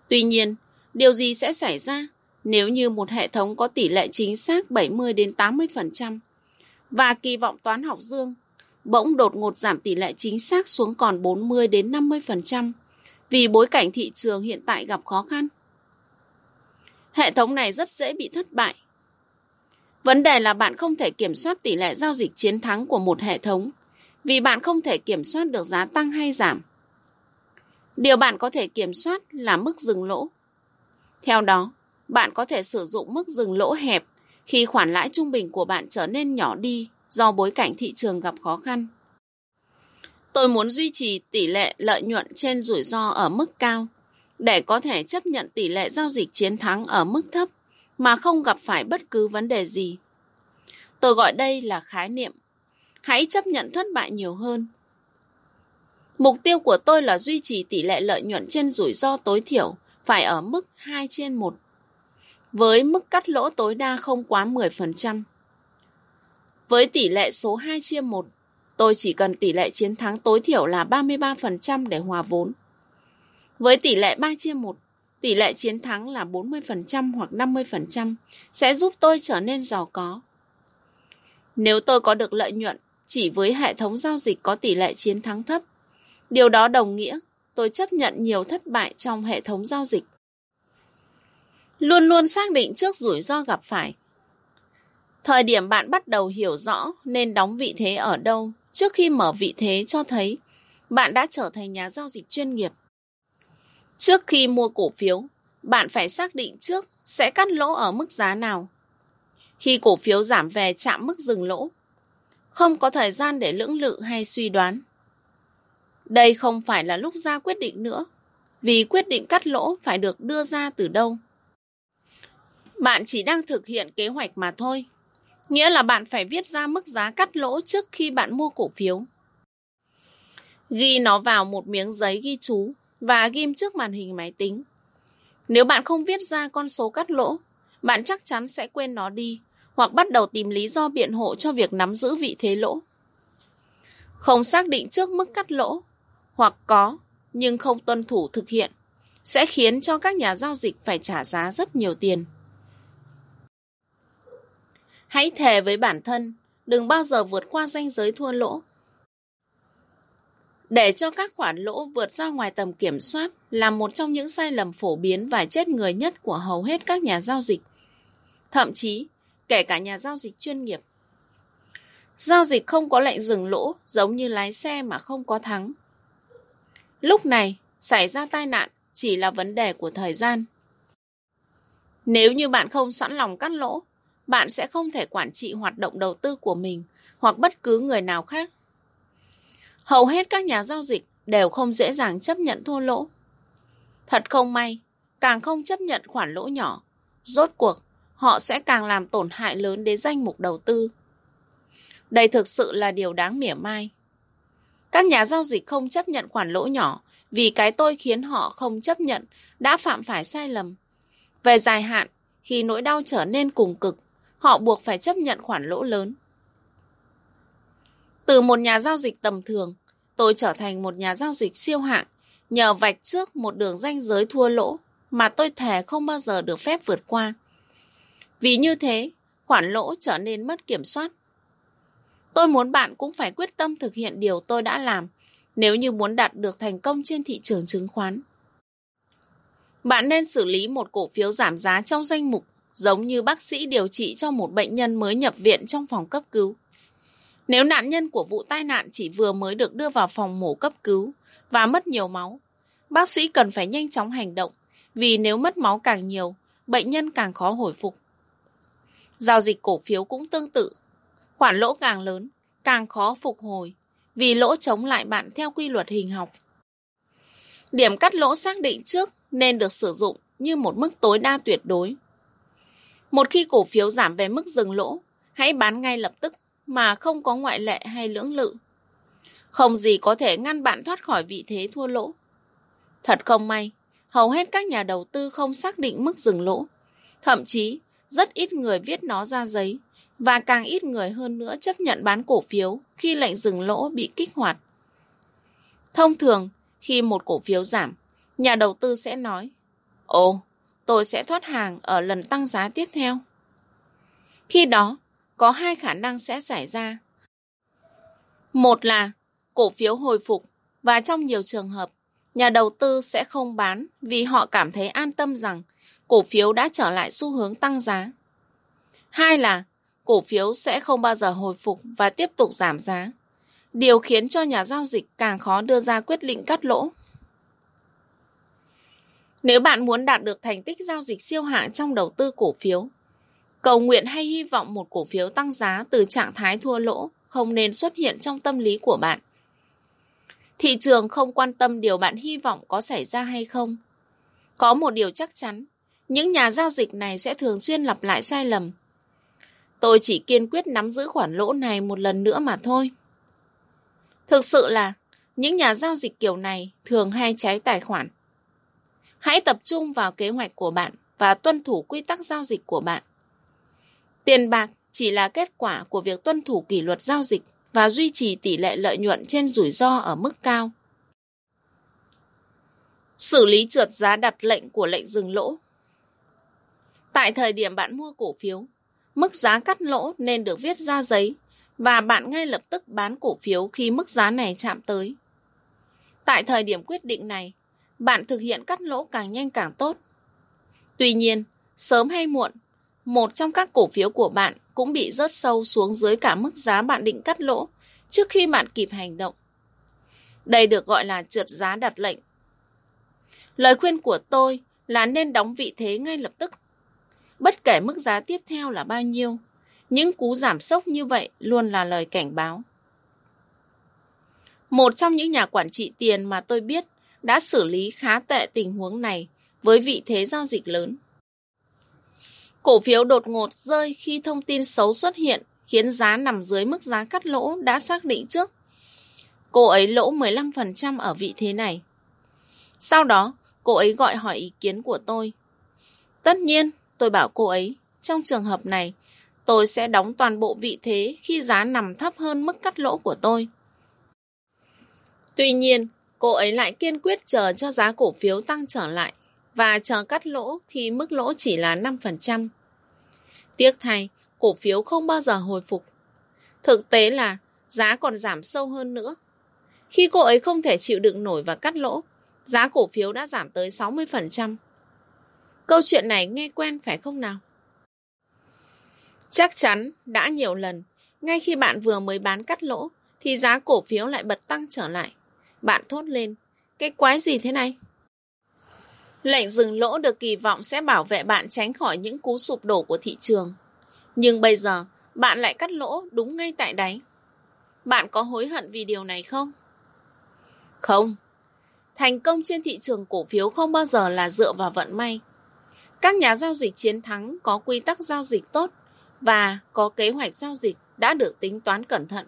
Tuy nhiên, điều gì sẽ xảy ra nếu như một hệ thống có tỷ lệ chính xác 70 đến 80% và kỳ vọng toán học dương bỗng đột ngột giảm tỷ lệ chính xác xuống còn 40 đến 50% vì bối cảnh thị trường hiện tại gặp khó khăn. Hệ thống này rất dễ bị thất bại. Vấn đề là bạn không thể kiểm soát tỷ lệ giao dịch chiến thắng của một hệ thống vì bạn không thể kiểm soát được giá tăng hay giảm. Điều bạn có thể kiểm soát là mức dừng lỗ. Theo đó, bạn có thể sử dụng mức dừng lỗ hẹp khi khoản lãi trung bình của bạn trở nên nhỏ đi do bối cảnh thị trường gặp khó khăn. Tôi muốn duy trì tỷ lệ lợi nhuận trên rủi ro ở mức cao để có thể chấp nhận tỷ lệ giao dịch chiến thắng ở mức thấp mà không gặp phải bất cứ vấn đề gì. Tôi gọi đây là khái niệm. Hãy chấp nhận thất bại nhiều hơn. Mục tiêu của tôi là duy trì tỷ lệ lợi nhuận trên rủi ro tối thiểu phải ở mức 2 trên 1, với mức cắt lỗ tối đa không quá 10%. Với tỷ lệ số 2 chia 1, tôi chỉ cần tỷ lệ chiến thắng tối thiểu là 33% để hòa vốn. Với tỷ lệ 3 chia 1, tỷ lệ chiến thắng là 40% hoặc 50% sẽ giúp tôi trở nên giàu có. Nếu tôi có được lợi nhuận chỉ với hệ thống giao dịch có tỷ lệ chiến thắng thấp, điều đó đồng nghĩa tôi chấp nhận nhiều thất bại trong hệ thống giao dịch. Luôn luôn xác định trước rủi ro gặp phải Thời điểm bạn bắt đầu hiểu rõ nên đóng vị thế ở đâu trước khi mở vị thế cho thấy bạn đã trở thành nhà giao dịch chuyên nghiệp. Trước khi mua cổ phiếu, bạn phải xác định trước sẽ cắt lỗ ở mức giá nào. Khi cổ phiếu giảm về chạm mức dừng lỗ, không có thời gian để lưỡng lự hay suy đoán. Đây không phải là lúc ra quyết định nữa, vì quyết định cắt lỗ phải được đưa ra từ đâu. Bạn chỉ đang thực hiện kế hoạch mà thôi. Nghĩa là bạn phải viết ra mức giá cắt lỗ trước khi bạn mua cổ phiếu. Ghi nó vào một miếng giấy ghi chú và ghim trước màn hình máy tính. Nếu bạn không viết ra con số cắt lỗ, bạn chắc chắn sẽ quên nó đi hoặc bắt đầu tìm lý do biện hộ cho việc nắm giữ vị thế lỗ. Không xác định trước mức cắt lỗ hoặc có nhưng không tuân thủ thực hiện sẽ khiến cho các nhà giao dịch phải trả giá rất nhiều tiền. Hãy thề với bản thân, đừng bao giờ vượt qua ranh giới thua lỗ. Để cho các khoản lỗ vượt ra ngoài tầm kiểm soát là một trong những sai lầm phổ biến và chết người nhất của hầu hết các nhà giao dịch. Thậm chí, kể cả nhà giao dịch chuyên nghiệp. Giao dịch không có lệnh dừng lỗ giống như lái xe mà không có thắng. Lúc này, xảy ra tai nạn chỉ là vấn đề của thời gian. Nếu như bạn không sẵn lòng cắt lỗ, bạn sẽ không thể quản trị hoạt động đầu tư của mình hoặc bất cứ người nào khác. Hầu hết các nhà giao dịch đều không dễ dàng chấp nhận thua lỗ. Thật không may, càng không chấp nhận khoản lỗ nhỏ, rốt cuộc họ sẽ càng làm tổn hại lớn đến danh mục đầu tư. Đây thực sự là điều đáng mỉa mai. Các nhà giao dịch không chấp nhận khoản lỗ nhỏ vì cái tôi khiến họ không chấp nhận đã phạm phải sai lầm. Về dài hạn, khi nỗi đau trở nên cùng cực, họ buộc phải chấp nhận khoản lỗ lớn. Từ một nhà giao dịch tầm thường, tôi trở thành một nhà giao dịch siêu hạng nhờ vạch trước một đường ranh giới thua lỗ mà tôi thề không bao giờ được phép vượt qua. Vì như thế, khoản lỗ trở nên mất kiểm soát. Tôi muốn bạn cũng phải quyết tâm thực hiện điều tôi đã làm nếu như muốn đạt được thành công trên thị trường chứng khoán. Bạn nên xử lý một cổ phiếu giảm giá trong danh mục giống như bác sĩ điều trị cho một bệnh nhân mới nhập viện trong phòng cấp cứu. Nếu nạn nhân của vụ tai nạn chỉ vừa mới được đưa vào phòng mổ cấp cứu và mất nhiều máu, bác sĩ cần phải nhanh chóng hành động vì nếu mất máu càng nhiều, bệnh nhân càng khó hồi phục. Giao dịch cổ phiếu cũng tương tự. Khoản lỗ càng lớn, càng khó phục hồi, vì lỗ chống lại bạn theo quy luật hình học. Điểm cắt lỗ xác định trước nên được sử dụng như một mức tối đa tuyệt đối. Một khi cổ phiếu giảm về mức dừng lỗ, hãy bán ngay lập tức mà không có ngoại lệ hay lưỡng lự. Không gì có thể ngăn bạn thoát khỏi vị thế thua lỗ. Thật không may, hầu hết các nhà đầu tư không xác định mức dừng lỗ. Thậm chí, rất ít người viết nó ra giấy và càng ít người hơn nữa chấp nhận bán cổ phiếu khi lệnh dừng lỗ bị kích hoạt. Thông thường, khi một cổ phiếu giảm, nhà đầu tư sẽ nói Ồ, tôi sẽ thoát hàng ở lần tăng giá tiếp theo. Khi đó, có hai khả năng sẽ xảy ra. Một là cổ phiếu hồi phục và trong nhiều trường hợp, nhà đầu tư sẽ không bán vì họ cảm thấy an tâm rằng cổ phiếu đã trở lại xu hướng tăng giá. Hai là cổ phiếu sẽ không bao giờ hồi phục và tiếp tục giảm giá. Điều khiến cho nhà giao dịch càng khó đưa ra quyết định cắt lỗ. Nếu bạn muốn đạt được thành tích giao dịch siêu hạng trong đầu tư cổ phiếu, cầu nguyện hay hy vọng một cổ phiếu tăng giá từ trạng thái thua lỗ không nên xuất hiện trong tâm lý của bạn. Thị trường không quan tâm điều bạn hy vọng có xảy ra hay không. Có một điều chắc chắn, những nhà giao dịch này sẽ thường xuyên lặp lại sai lầm. Tôi chỉ kiên quyết nắm giữ khoản lỗ này một lần nữa mà thôi. Thực sự là, những nhà giao dịch kiểu này thường hay cháy tài khoản. Hãy tập trung vào kế hoạch của bạn và tuân thủ quy tắc giao dịch của bạn. Tiền bạc chỉ là kết quả của việc tuân thủ kỷ luật giao dịch và duy trì tỷ lệ lợi nhuận trên rủi ro ở mức cao. Xử lý trượt giá đặt lệnh của lệnh dừng lỗ Tại thời điểm bạn mua cổ phiếu, mức giá cắt lỗ nên được viết ra giấy và bạn ngay lập tức bán cổ phiếu khi mức giá này chạm tới. Tại thời điểm quyết định này, bạn thực hiện cắt lỗ càng nhanh càng tốt. Tuy nhiên, sớm hay muộn, một trong các cổ phiếu của bạn cũng bị rớt sâu xuống dưới cả mức giá bạn định cắt lỗ trước khi bạn kịp hành động. Đây được gọi là trượt giá đặt lệnh. Lời khuyên của tôi là nên đóng vị thế ngay lập tức. Bất kể mức giá tiếp theo là bao nhiêu, những cú giảm sốc như vậy luôn là lời cảnh báo. Một trong những nhà quản trị tiền mà tôi biết đã xử lý khá tệ tình huống này với vị thế giao dịch lớn. Cổ phiếu đột ngột rơi khi thông tin xấu xuất hiện khiến giá nằm dưới mức giá cắt lỗ đã xác định trước. Cô ấy lỗ 15% ở vị thế này. Sau đó, cô ấy gọi hỏi ý kiến của tôi. Tất nhiên, tôi bảo cô ấy, trong trường hợp này, tôi sẽ đóng toàn bộ vị thế khi giá nằm thấp hơn mức cắt lỗ của tôi. Tuy nhiên, cô ấy lại kiên quyết chờ cho giá cổ phiếu tăng trở lại và chờ cắt lỗ khi mức lỗ chỉ là 5%. Tiếc thay, cổ phiếu không bao giờ hồi phục. Thực tế là giá còn giảm sâu hơn nữa. Khi cô ấy không thể chịu đựng nổi và cắt lỗ, giá cổ phiếu đã giảm tới 60%. Câu chuyện này nghe quen phải không nào? Chắc chắn đã nhiều lần, ngay khi bạn vừa mới bán cắt lỗ, thì giá cổ phiếu lại bật tăng trở lại. Bạn thốt lên, cái quái gì thế này? Lệnh dừng lỗ được kỳ vọng sẽ bảo vệ bạn tránh khỏi những cú sụp đổ của thị trường. Nhưng bây giờ, bạn lại cắt lỗ đúng ngay tại đáy. Bạn có hối hận vì điều này không? Không. Thành công trên thị trường cổ phiếu không bao giờ là dựa vào vận may. Các nhà giao dịch chiến thắng có quy tắc giao dịch tốt và có kế hoạch giao dịch đã được tính toán cẩn thận.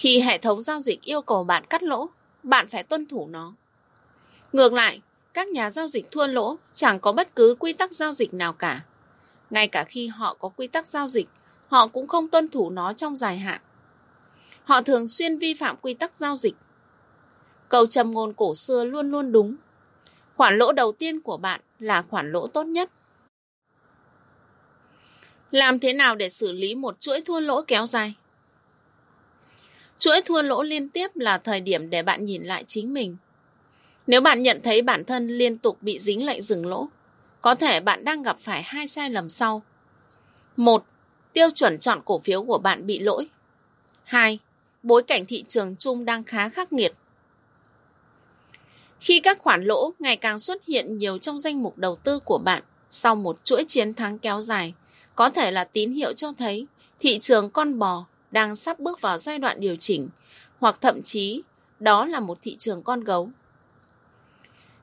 Khi hệ thống giao dịch yêu cầu bạn cắt lỗ, bạn phải tuân thủ nó. Ngược lại, các nhà giao dịch thua lỗ chẳng có bất cứ quy tắc giao dịch nào cả. Ngay cả khi họ có quy tắc giao dịch, họ cũng không tuân thủ nó trong dài hạn. Họ thường xuyên vi phạm quy tắc giao dịch. Câu trầm ngôn cổ xưa luôn luôn đúng. Khoản lỗ đầu tiên của bạn là khoản lỗ tốt nhất. Làm thế nào để xử lý một chuỗi thua lỗ kéo dài? Chuỗi thua lỗ liên tiếp là thời điểm để bạn nhìn lại chính mình. Nếu bạn nhận thấy bản thân liên tục bị dính lệnh dừng lỗ, có thể bạn đang gặp phải hai sai lầm sau. Một, tiêu chuẩn chọn cổ phiếu của bạn bị lỗi. Hai, bối cảnh thị trường chung đang khá khắc nghiệt. Khi các khoản lỗ ngày càng xuất hiện nhiều trong danh mục đầu tư của bạn sau một chuỗi chiến thắng kéo dài, có thể là tín hiệu cho thấy thị trường con bò đang sắp bước vào giai đoạn điều chỉnh, hoặc thậm chí đó là một thị trường con gấu.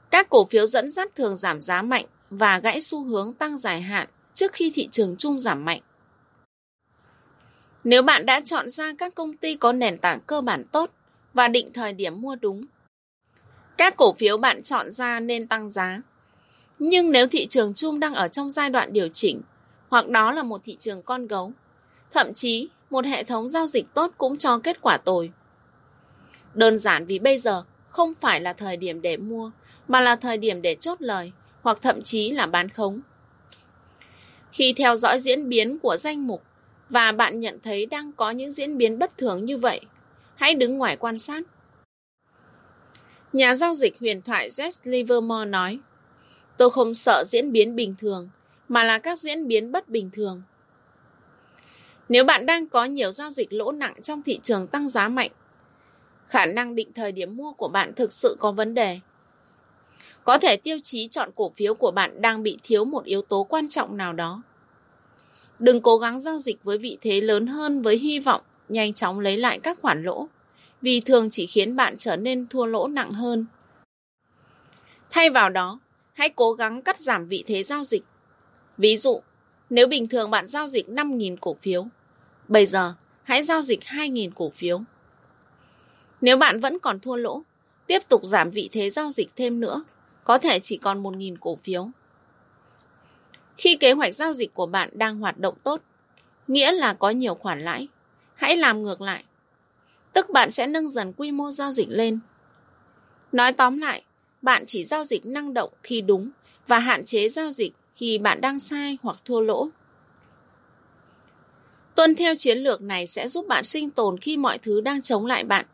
Các cổ phiếu dẫn dắt thường giảm giá mạnh và gãy xu hướng tăng dài hạn trước khi thị trường chung giảm mạnh. Nếu bạn đã chọn ra các công ty có nền tảng cơ bản tốt và định thời điểm mua đúng, các cổ phiếu bạn chọn ra nên tăng giá. Nhưng nếu thị trường chung đang ở trong giai đoạn điều chỉnh, hoặc đó là một thị trường con gấu, thậm chí một hệ thống giao dịch tốt cũng cho kết quả tồi. Đơn giản vì bây giờ không phải là thời điểm để mua, mà là thời điểm để chốt lời, hoặc thậm chí là bán khống. Khi theo dõi diễn biến của danh mục và bạn nhận thấy đang có những diễn biến bất thường như vậy, hãy đứng ngoài quan sát. Nhà giao dịch huyền thoại Jess Livermore nói, Tôi không sợ diễn biến bình thường, mà là các diễn biến bất bình thường. Nếu bạn đang có nhiều giao dịch lỗ nặng trong thị trường tăng giá mạnh, khả năng định thời điểm mua của bạn thực sự có vấn đề. Có thể tiêu chí chọn cổ phiếu của bạn đang bị thiếu một yếu tố quan trọng nào đó. Đừng cố gắng giao dịch với vị thế lớn hơn với hy vọng nhanh chóng lấy lại các khoản lỗ, vì thường chỉ khiến bạn trở nên thua lỗ nặng hơn. Thay vào đó, hãy cố gắng cắt giảm vị thế giao dịch. Ví dụ, nếu bình thường bạn giao dịch 5.000 cổ phiếu, bây giờ hãy giao dịch 2.000 cổ phiếu. Nếu bạn vẫn còn thua lỗ, tiếp tục giảm vị thế giao dịch thêm nữa, có thể chỉ còn 1.000 cổ phiếu. Khi kế hoạch giao dịch của bạn đang hoạt động tốt, nghĩa là có nhiều khoản lãi, hãy làm ngược lại. Tức bạn sẽ nâng dần quy mô giao dịch lên. Nói tóm lại, bạn chỉ giao dịch năng động khi đúng và hạn chế giao dịch khi bạn đang sai hoặc thua lỗ. Tuân theo chiến lược này sẽ giúp bạn sinh tồn khi mọi thứ đang chống lại bạn.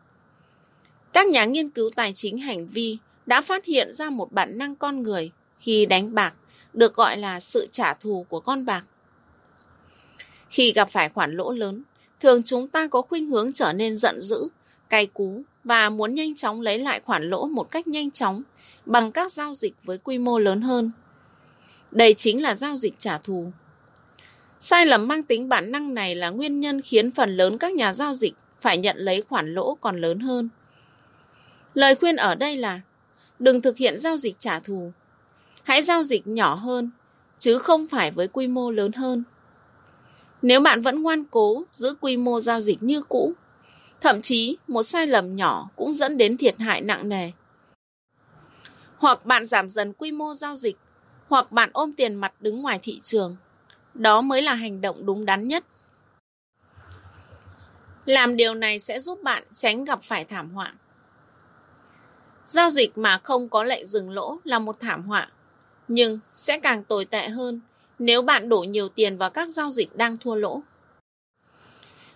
Các nhà nghiên cứu tài chính hành vi đã phát hiện ra một bản năng con người khi đánh bạc được gọi là sự trả thù của con bạc. Khi gặp phải khoản lỗ lớn, thường chúng ta có khuynh hướng trở nên giận dữ, cay cú và muốn nhanh chóng lấy lại khoản lỗ một cách nhanh chóng bằng các giao dịch với quy mô lớn hơn. Đây chính là giao dịch trả thù. Sai lầm mang tính bản năng này là nguyên nhân khiến phần lớn các nhà giao dịch phải nhận lấy khoản lỗ còn lớn hơn. Lời khuyên ở đây là đừng thực hiện giao dịch trả thù. Hãy giao dịch nhỏ hơn, chứ không phải với quy mô lớn hơn. Nếu bạn vẫn ngoan cố giữ quy mô giao dịch như cũ, thậm chí một sai lầm nhỏ cũng dẫn đến thiệt hại nặng nề. Hoặc bạn giảm dần quy mô giao dịch, hoặc bạn ôm tiền mặt đứng ngoài thị trường. Đó mới là hành động đúng đắn nhất. Làm điều này sẽ giúp bạn tránh gặp phải thảm họa. Giao dịch mà không có lệnh dừng lỗ là một thảm họa, nhưng sẽ càng tồi tệ hơn nếu bạn đổ nhiều tiền vào các giao dịch đang thua lỗ.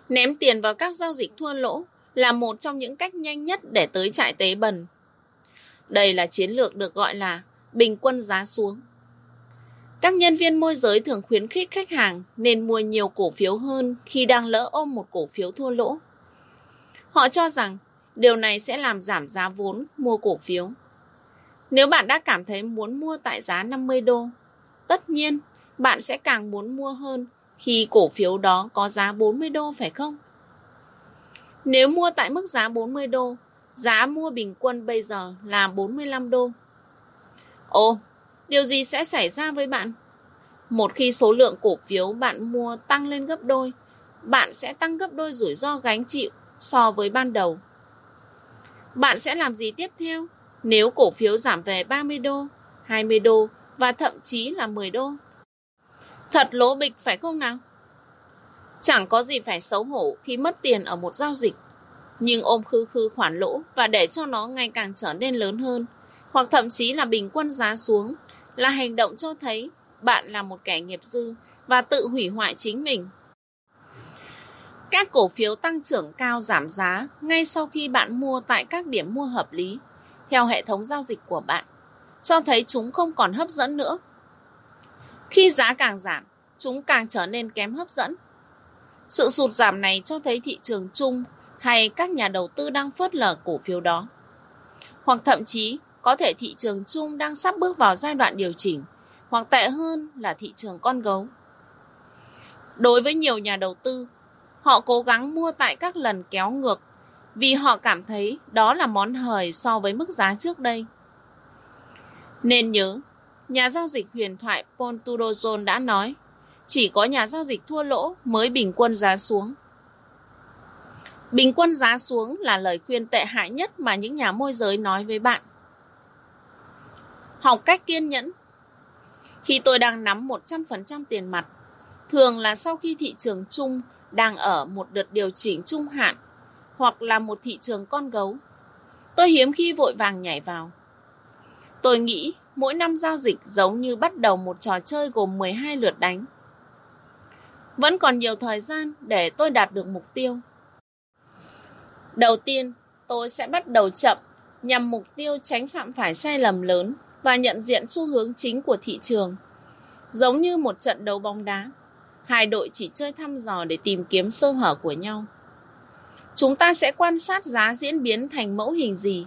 Ném tiền vào các giao dịch thua lỗ là một trong những cách nhanh nhất để tới trại tế bần. Đây là chiến lược được gọi là bình quân giá xuống. Các nhân viên môi giới thường khuyến khích khách hàng nên mua nhiều cổ phiếu hơn khi đang lỡ ôm một cổ phiếu thua lỗ. Họ cho rằng điều này sẽ làm giảm giá vốn mua cổ phiếu. Nếu bạn đã cảm thấy muốn mua tại giá 50 đô, tất nhiên bạn sẽ càng muốn mua hơn khi cổ phiếu đó có giá 40 đô phải không? Nếu mua tại mức giá 40 đô, giá mua bình quân bây giờ là 45 đô. Ồ, điều gì sẽ xảy ra với bạn? Một khi số lượng cổ phiếu bạn mua tăng lên gấp đôi, bạn sẽ tăng gấp đôi rủi ro gánh chịu so với ban đầu. Bạn sẽ làm gì tiếp theo nếu cổ phiếu giảm về 30 đô, 20 đô và thậm chí là 10 đô? Thật lỗ bịch phải không nào? Chẳng có gì phải xấu hổ khi mất tiền ở một giao dịch, nhưng ôm khư khư khoản lỗ và để cho nó ngày càng trở nên lớn hơn, hoặc thậm chí là bình quân giá xuống, là hành động cho thấy bạn là một kẻ nghiệp dư và tự hủy hoại chính mình. Các cổ phiếu tăng trưởng cao giảm giá ngay sau khi bạn mua tại các điểm mua hợp lý, theo hệ thống giao dịch của bạn, cho thấy chúng không còn hấp dẫn nữa. Khi giá càng giảm, chúng càng trở nên kém hấp dẫn. Sự sụt giảm này cho thấy thị trường chung hay các nhà đầu tư đang phớt lờ cổ phiếu đó. Hoặc thậm chí có thể thị trường chung đang sắp bước vào giai đoạn điều chỉnh, hoặc tệ hơn là thị trường con gấu. Đối với nhiều nhà đầu tư, họ cố gắng mua tại các lần kéo ngược vì họ cảm thấy đó là món hời so với mức giá trước đây. Nên nhớ, nhà giao dịch huyền thoại Pontudozon đã nói, chỉ có nhà giao dịch thua lỗ mới bình quân giá xuống. Bình quân giá xuống là lời khuyên tệ hại nhất mà những nhà môi giới nói với bạn. Học cách kiên nhẫn. Khi tôi đang nắm 100% tiền mặt, thường là sau khi thị trường chung đang ở một đợt điều chỉnh trung hạn hoặc là một thị trường con gấu. Tôi hiếm khi vội vàng nhảy vào. Tôi nghĩ mỗi năm giao dịch giống như bắt đầu một trò chơi gồm 12 lượt đánh. Vẫn còn nhiều thời gian để tôi đạt được mục tiêu. Đầu tiên, tôi sẽ bắt đầu chậm nhằm mục tiêu tránh phạm phải sai lầm lớn và nhận diện xu hướng chính của thị trường. Giống như một trận đấu bóng đá, hai đội chỉ chơi thăm dò để tìm kiếm sơ hở của nhau. Chúng ta sẽ quan sát giá diễn biến thành mẫu hình gì,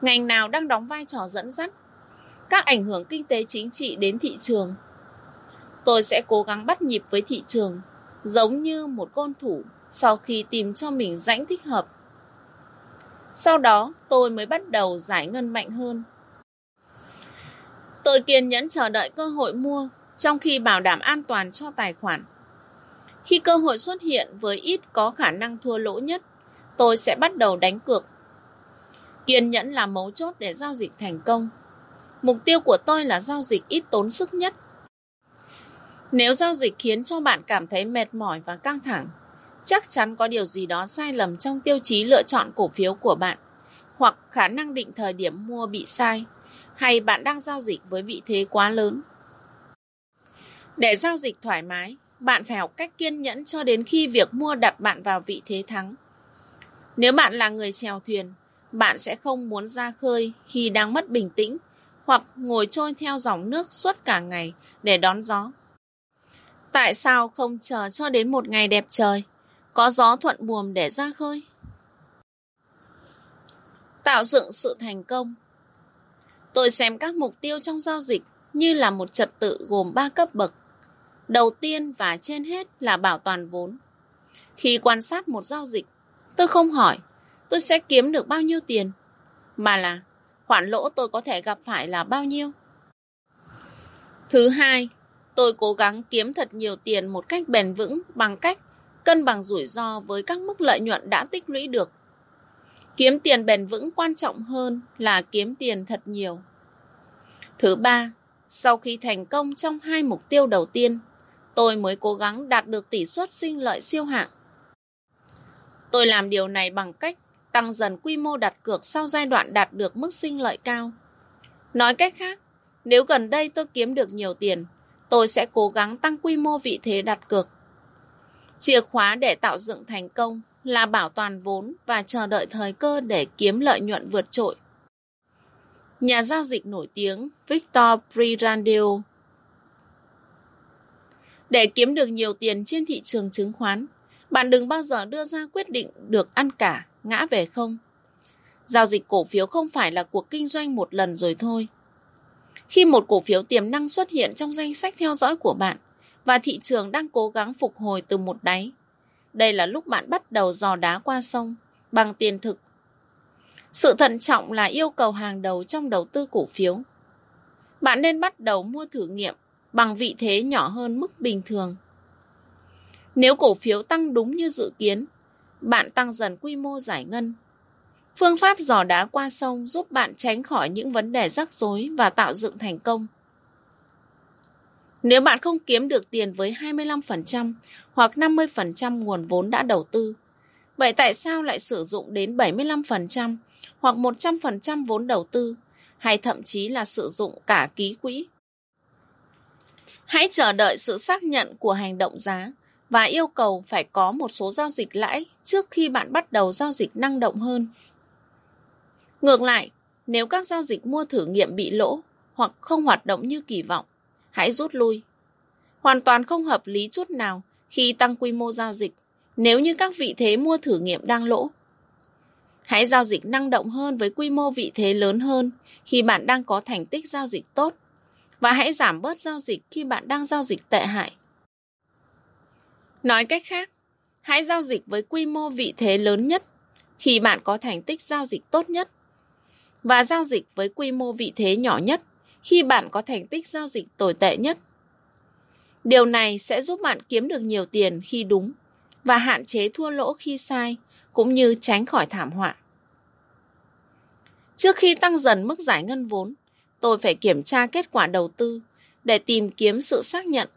ngành nào đang đóng vai trò dẫn dắt, các ảnh hưởng kinh tế chính trị đến thị trường. Tôi sẽ cố gắng bắt nhịp với thị trường, giống như một gôn thủ sau khi tìm cho mình rãnh thích hợp. Sau đó, tôi mới bắt đầu giải ngân mạnh hơn. Tôi kiên nhẫn chờ đợi cơ hội mua, trong khi bảo đảm an toàn cho tài khoản. Khi cơ hội xuất hiện với ít có khả năng thua lỗ nhất, tôi sẽ bắt đầu đánh cược. Kiên nhẫn là mấu chốt để giao dịch thành công. Mục tiêu của tôi là giao dịch ít tốn sức nhất. Nếu giao dịch khiến cho bạn cảm thấy mệt mỏi và căng thẳng, chắc chắn có điều gì đó sai lầm trong tiêu chí lựa chọn cổ phiếu của bạn, hoặc khả năng định thời điểm mua bị sai, hay bạn đang giao dịch với vị thế quá lớn. Để giao dịch thoải mái, bạn phải học cách kiên nhẫn cho đến khi việc mua đặt bạn vào vị thế thắng. Nếu bạn là người chèo thuyền, bạn sẽ không muốn ra khơi khi đang mất bình tĩnh hoặc ngồi trôi theo dòng nước suốt cả ngày để đón gió. Tại sao không chờ cho đến một ngày đẹp trời, có gió thuận buồm để ra khơi? Tạo dựng sự thành công Tôi xem các mục tiêu trong giao dịch như là một trật tự gồm 3 cấp bậc. Đầu tiên và trên hết là bảo toàn vốn. Khi quan sát một giao dịch, tôi không hỏi tôi sẽ kiếm được bao nhiêu tiền, mà là khoản lỗ tôi có thể gặp phải là bao nhiêu. Thứ hai, tôi cố gắng kiếm thật nhiều tiền một cách bền vững bằng cách cân bằng rủi ro với các mức lợi nhuận đã tích lũy được. Kiếm tiền bền vững quan trọng hơn là kiếm tiền thật nhiều. Thứ ba, sau khi thành công trong hai mục tiêu đầu tiên, tôi mới cố gắng đạt được tỷ suất sinh lợi siêu hạng. Tôi làm điều này bằng cách tăng dần quy mô đặt cược sau giai đoạn đạt được mức sinh lợi cao. Nói cách khác, nếu gần đây tôi kiếm được nhiều tiền, tôi sẽ cố gắng tăng quy mô vị thế đặt cược. Chìa khóa để tạo dựng thành công là bảo toàn vốn và chờ đợi thời cơ để kiếm lợi nhuận vượt trội. Nhà giao dịch nổi tiếng Victor Brirandio Để kiếm được nhiều tiền trên thị trường chứng khoán, bạn đừng bao giờ đưa ra quyết định được ăn cả, ngã về không. Giao dịch cổ phiếu không phải là cuộc kinh doanh một lần rồi thôi. Khi một cổ phiếu tiềm năng xuất hiện trong danh sách theo dõi của bạn và thị trường đang cố gắng phục hồi từ một đáy, đây là lúc bạn bắt đầu dò đá qua sông bằng tiền thực. Sự thận trọng là yêu cầu hàng đầu trong đầu tư cổ phiếu. Bạn nên bắt đầu mua thử nghiệm bằng vị thế nhỏ hơn mức bình thường. Nếu cổ phiếu tăng đúng như dự kiến, bạn tăng dần quy mô giải ngân. Phương pháp dò đá qua sông giúp bạn tránh khỏi những vấn đề rắc rối và tạo dựng thành công. Nếu bạn không kiếm được tiền với 25% hoặc 50% nguồn vốn đã đầu tư, vậy tại sao lại sử dụng đến 75% hoặc 100% vốn đầu tư hay thậm chí là sử dụng cả ký quỹ? Hãy chờ đợi sự xác nhận của hành động giá và yêu cầu phải có một số giao dịch lãi trước khi bạn bắt đầu giao dịch năng động hơn. Ngược lại, nếu các giao dịch mua thử nghiệm bị lỗ hoặc không hoạt động như kỳ vọng, hãy rút lui. Hoàn toàn không hợp lý chút nào khi tăng quy mô giao dịch nếu như các vị thế mua thử nghiệm đang lỗ. Hãy giao dịch năng động hơn với quy mô vị thế lớn hơn khi bạn đang có thành tích giao dịch tốt và hãy giảm bớt giao dịch khi bạn đang giao dịch tệ hại. Nói cách khác, hãy giao dịch với quy mô vị thế lớn nhất khi bạn có thành tích giao dịch tốt nhất và giao dịch với quy mô vị thế nhỏ nhất khi bạn có thành tích giao dịch tồi tệ nhất. Điều này sẽ giúp bạn kiếm được nhiều tiền khi đúng và hạn chế thua lỗ khi sai, cũng như tránh khỏi thảm họa. Trước khi tăng dần mức giải ngân vốn, tôi phải kiểm tra kết quả đầu tư để tìm kiếm sự xác nhận.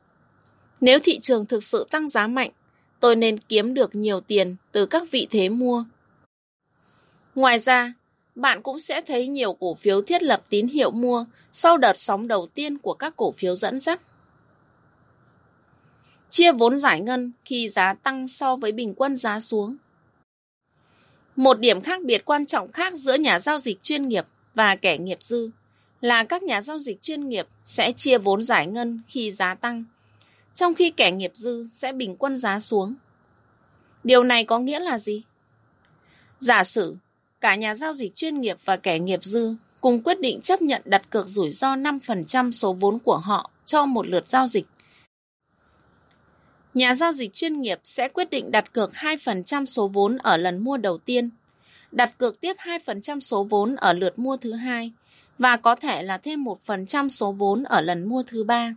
Nếu thị trường thực sự tăng giá mạnh, tôi nên kiếm được nhiều tiền từ các vị thế mua. Ngoài ra, bạn cũng sẽ thấy nhiều cổ phiếu thiết lập tín hiệu mua sau đợt sóng đầu tiên của các cổ phiếu dẫn dắt. Chia vốn giải ngân khi giá tăng so với bình quân giá xuống. Một điểm khác biệt quan trọng khác giữa nhà giao dịch chuyên nghiệp và kẻ nghiệp dư là các nhà giao dịch chuyên nghiệp sẽ chia vốn giải ngân khi giá tăng, trong khi kẻ nghiệp dư sẽ bình quân giá xuống. Điều này có nghĩa là gì? Giả sử cả nhà giao dịch chuyên nghiệp và kẻ nghiệp dư cùng quyết định chấp nhận đặt cược rủi ro 5% số vốn của họ cho một lượt giao dịch. Nhà giao dịch chuyên nghiệp sẽ quyết định đặt cược 2% số vốn ở lần mua đầu tiên, đặt cược tiếp 2% số vốn ở lượt mua thứ hai và có thể là thêm 1% số vốn ở lần mua thứ ba.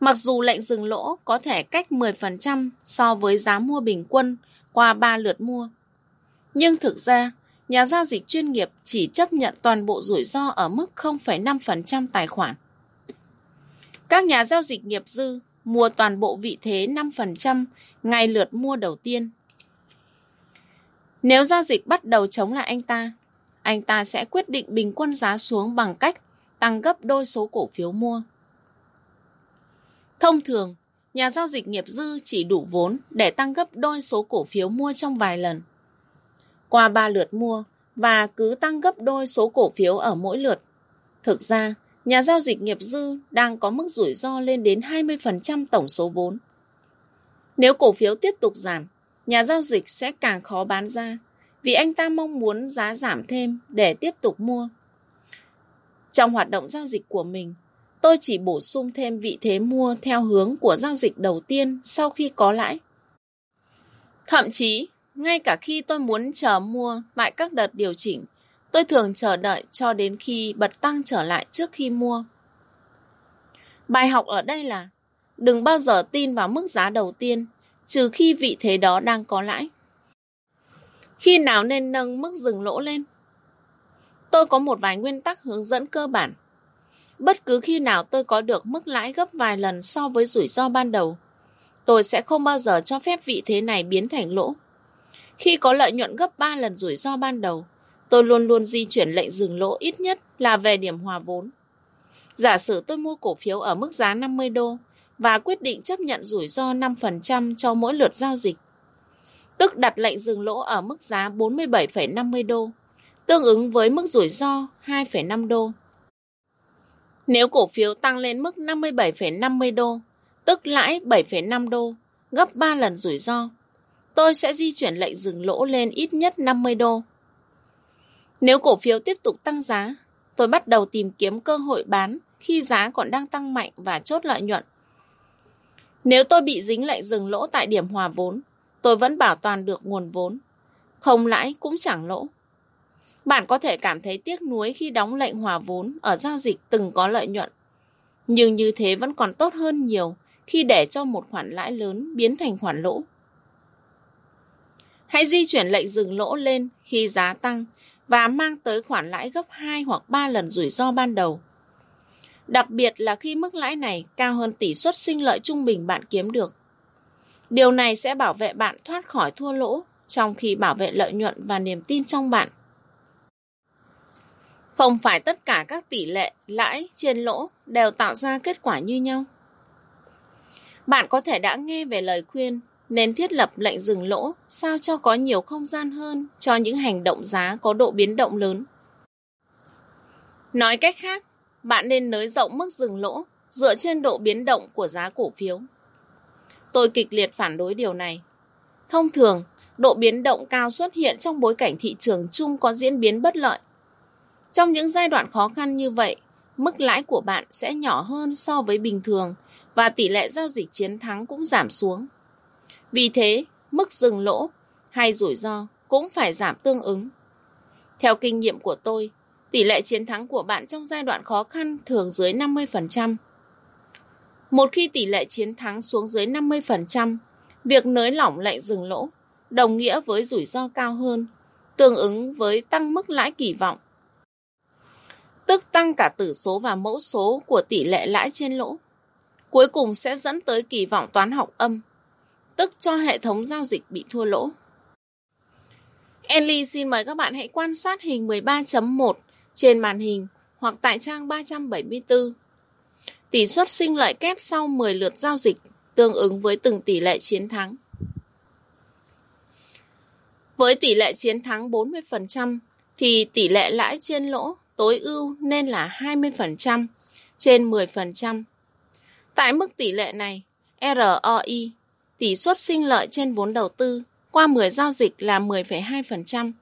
Mặc dù lệnh dừng lỗ có thể cách 10% so với giá mua bình quân qua 3 lượt mua, nhưng thực ra, nhà giao dịch chuyên nghiệp chỉ chấp nhận toàn bộ rủi ro ở mức 0,5% tài khoản. Các nhà giao dịch nghiệp dư mua toàn bộ vị thế 5% ngay lượt mua đầu tiên. Nếu giao dịch bắt đầu chống lại anh ta, anh ta sẽ quyết định bình quân giá xuống bằng cách tăng gấp đôi số cổ phiếu mua. Thông thường, nhà giao dịch nghiệp dư chỉ đủ vốn để tăng gấp đôi số cổ phiếu mua trong vài lần qua ba lượt mua và cứ tăng gấp đôi số cổ phiếu ở mỗi lượt. Thực ra, nhà giao dịch nghiệp dư đang có mức rủi ro lên đến 20% tổng số vốn. Nếu cổ phiếu tiếp tục giảm, nhà giao dịch sẽ càng khó bán ra vì anh ta mong muốn giá giảm thêm để tiếp tục mua. Trong hoạt động giao dịch của mình, tôi chỉ bổ sung thêm vị thế mua theo hướng của giao dịch đầu tiên sau khi có lãi. Thậm chí, ngay cả khi tôi muốn chờ mua tại các đợt điều chỉnh, tôi thường chờ đợi cho đến khi bật tăng trở lại trước khi mua. Bài học ở đây là đừng bao giờ tin vào mức giá đầu tiên, trừ khi vị thế đó đang có lãi. Khi nào nên nâng mức dừng lỗ lên? Tôi có một vài nguyên tắc hướng dẫn cơ bản. Bất cứ khi nào tôi có được mức lãi gấp vài lần so với rủi ro ban đầu, tôi sẽ không bao giờ cho phép vị thế này biến thành lỗ. Khi có lợi nhuận gấp 3 lần rủi ro ban đầu, tôi luôn luôn di chuyển lệnh dừng lỗ ít nhất là về điểm hòa vốn. Giả sử tôi mua cổ phiếu ở mức giá 50 đô và quyết định chấp nhận rủi ro 5% cho mỗi lượt giao dịch, tức đặt lệnh dừng lỗ ở mức giá 47,50 đô, tương ứng với mức rủi ro 2,5 đô. Nếu cổ phiếu tăng lên mức 57,50 đô, tức lãi 7,5 đô, gấp 3 lần rủi ro, tôi sẽ di chuyển lệnh dừng lỗ lên ít nhất 50 đô. Nếu cổ phiếu tiếp tục tăng giá, tôi bắt đầu tìm kiếm cơ hội bán khi giá còn đang tăng mạnh và chốt lợi nhuận. Nếu tôi bị dính lệnh dừng lỗ tại điểm hòa vốn, tôi vẫn bảo toàn được nguồn vốn. Không lãi cũng chẳng lỗ. Bạn có thể cảm thấy tiếc nuối khi đóng lệnh hòa vốn ở giao dịch từng có lợi nhuận. Nhưng như thế vẫn còn tốt hơn nhiều khi để cho một khoản lãi lớn biến thành khoản lỗ. Hãy di chuyển lệnh dừng lỗ lên khi giá tăng và mang tới khoản lãi gấp 2 hoặc 3 lần rủi ro ban đầu. Đặc biệt là khi mức lãi này cao hơn tỷ suất sinh lợi trung bình bạn kiếm được. Điều này sẽ bảo vệ bạn thoát khỏi thua lỗ, trong khi bảo vệ lợi nhuận và niềm tin trong bạn. Không phải tất cả các tỷ lệ lãi trên lỗ đều tạo ra kết quả như nhau. Bạn có thể đã nghe về lời khuyên nên thiết lập lệnh dừng lỗ sao cho có nhiều không gian hơn cho những hành động giá có độ biến động lớn. Nói cách khác, bạn nên nới rộng mức dừng lỗ dựa trên độ biến động của giá cổ phiếu. Tôi kịch liệt phản đối điều này. Thông thường, độ biến động cao xuất hiện trong bối cảnh thị trường chung có diễn biến bất lợi. Trong những giai đoạn khó khăn như vậy, mức lãi của bạn sẽ nhỏ hơn so với bình thường và tỷ lệ giao dịch chiến thắng cũng giảm xuống. Vì thế, mức dừng lỗ hay rủi ro cũng phải giảm tương ứng. Theo kinh nghiệm của tôi, tỷ lệ chiến thắng của bạn trong giai đoạn khó khăn thường dưới 50%. Một khi tỷ lệ chiến thắng xuống dưới 50%, việc nới lỏng lệnh dừng lỗ đồng nghĩa với rủi ro cao hơn, tương ứng với tăng mức lãi kỳ vọng. Tức tăng cả tử số và mẫu số của tỷ lệ lãi trên lỗ. Cuối cùng sẽ dẫn tới kỳ vọng toán học âm, tức cho hệ thống giao dịch bị thua lỗ. Enly xin mời các bạn hãy quan sát hình 13.1 trên màn hình hoặc tại trang 374. Tỷ suất sinh lợi kép sau 10 lượt giao dịch tương ứng với từng tỷ lệ chiến thắng. Với tỷ lệ chiến thắng 40% thì tỷ lệ lãi trên lỗ tối ưu nên là 20% trên 10%. Tại mức tỷ lệ này, ROI, tỷ suất sinh lợi trên vốn đầu tư qua 10 giao dịch là 10,2%.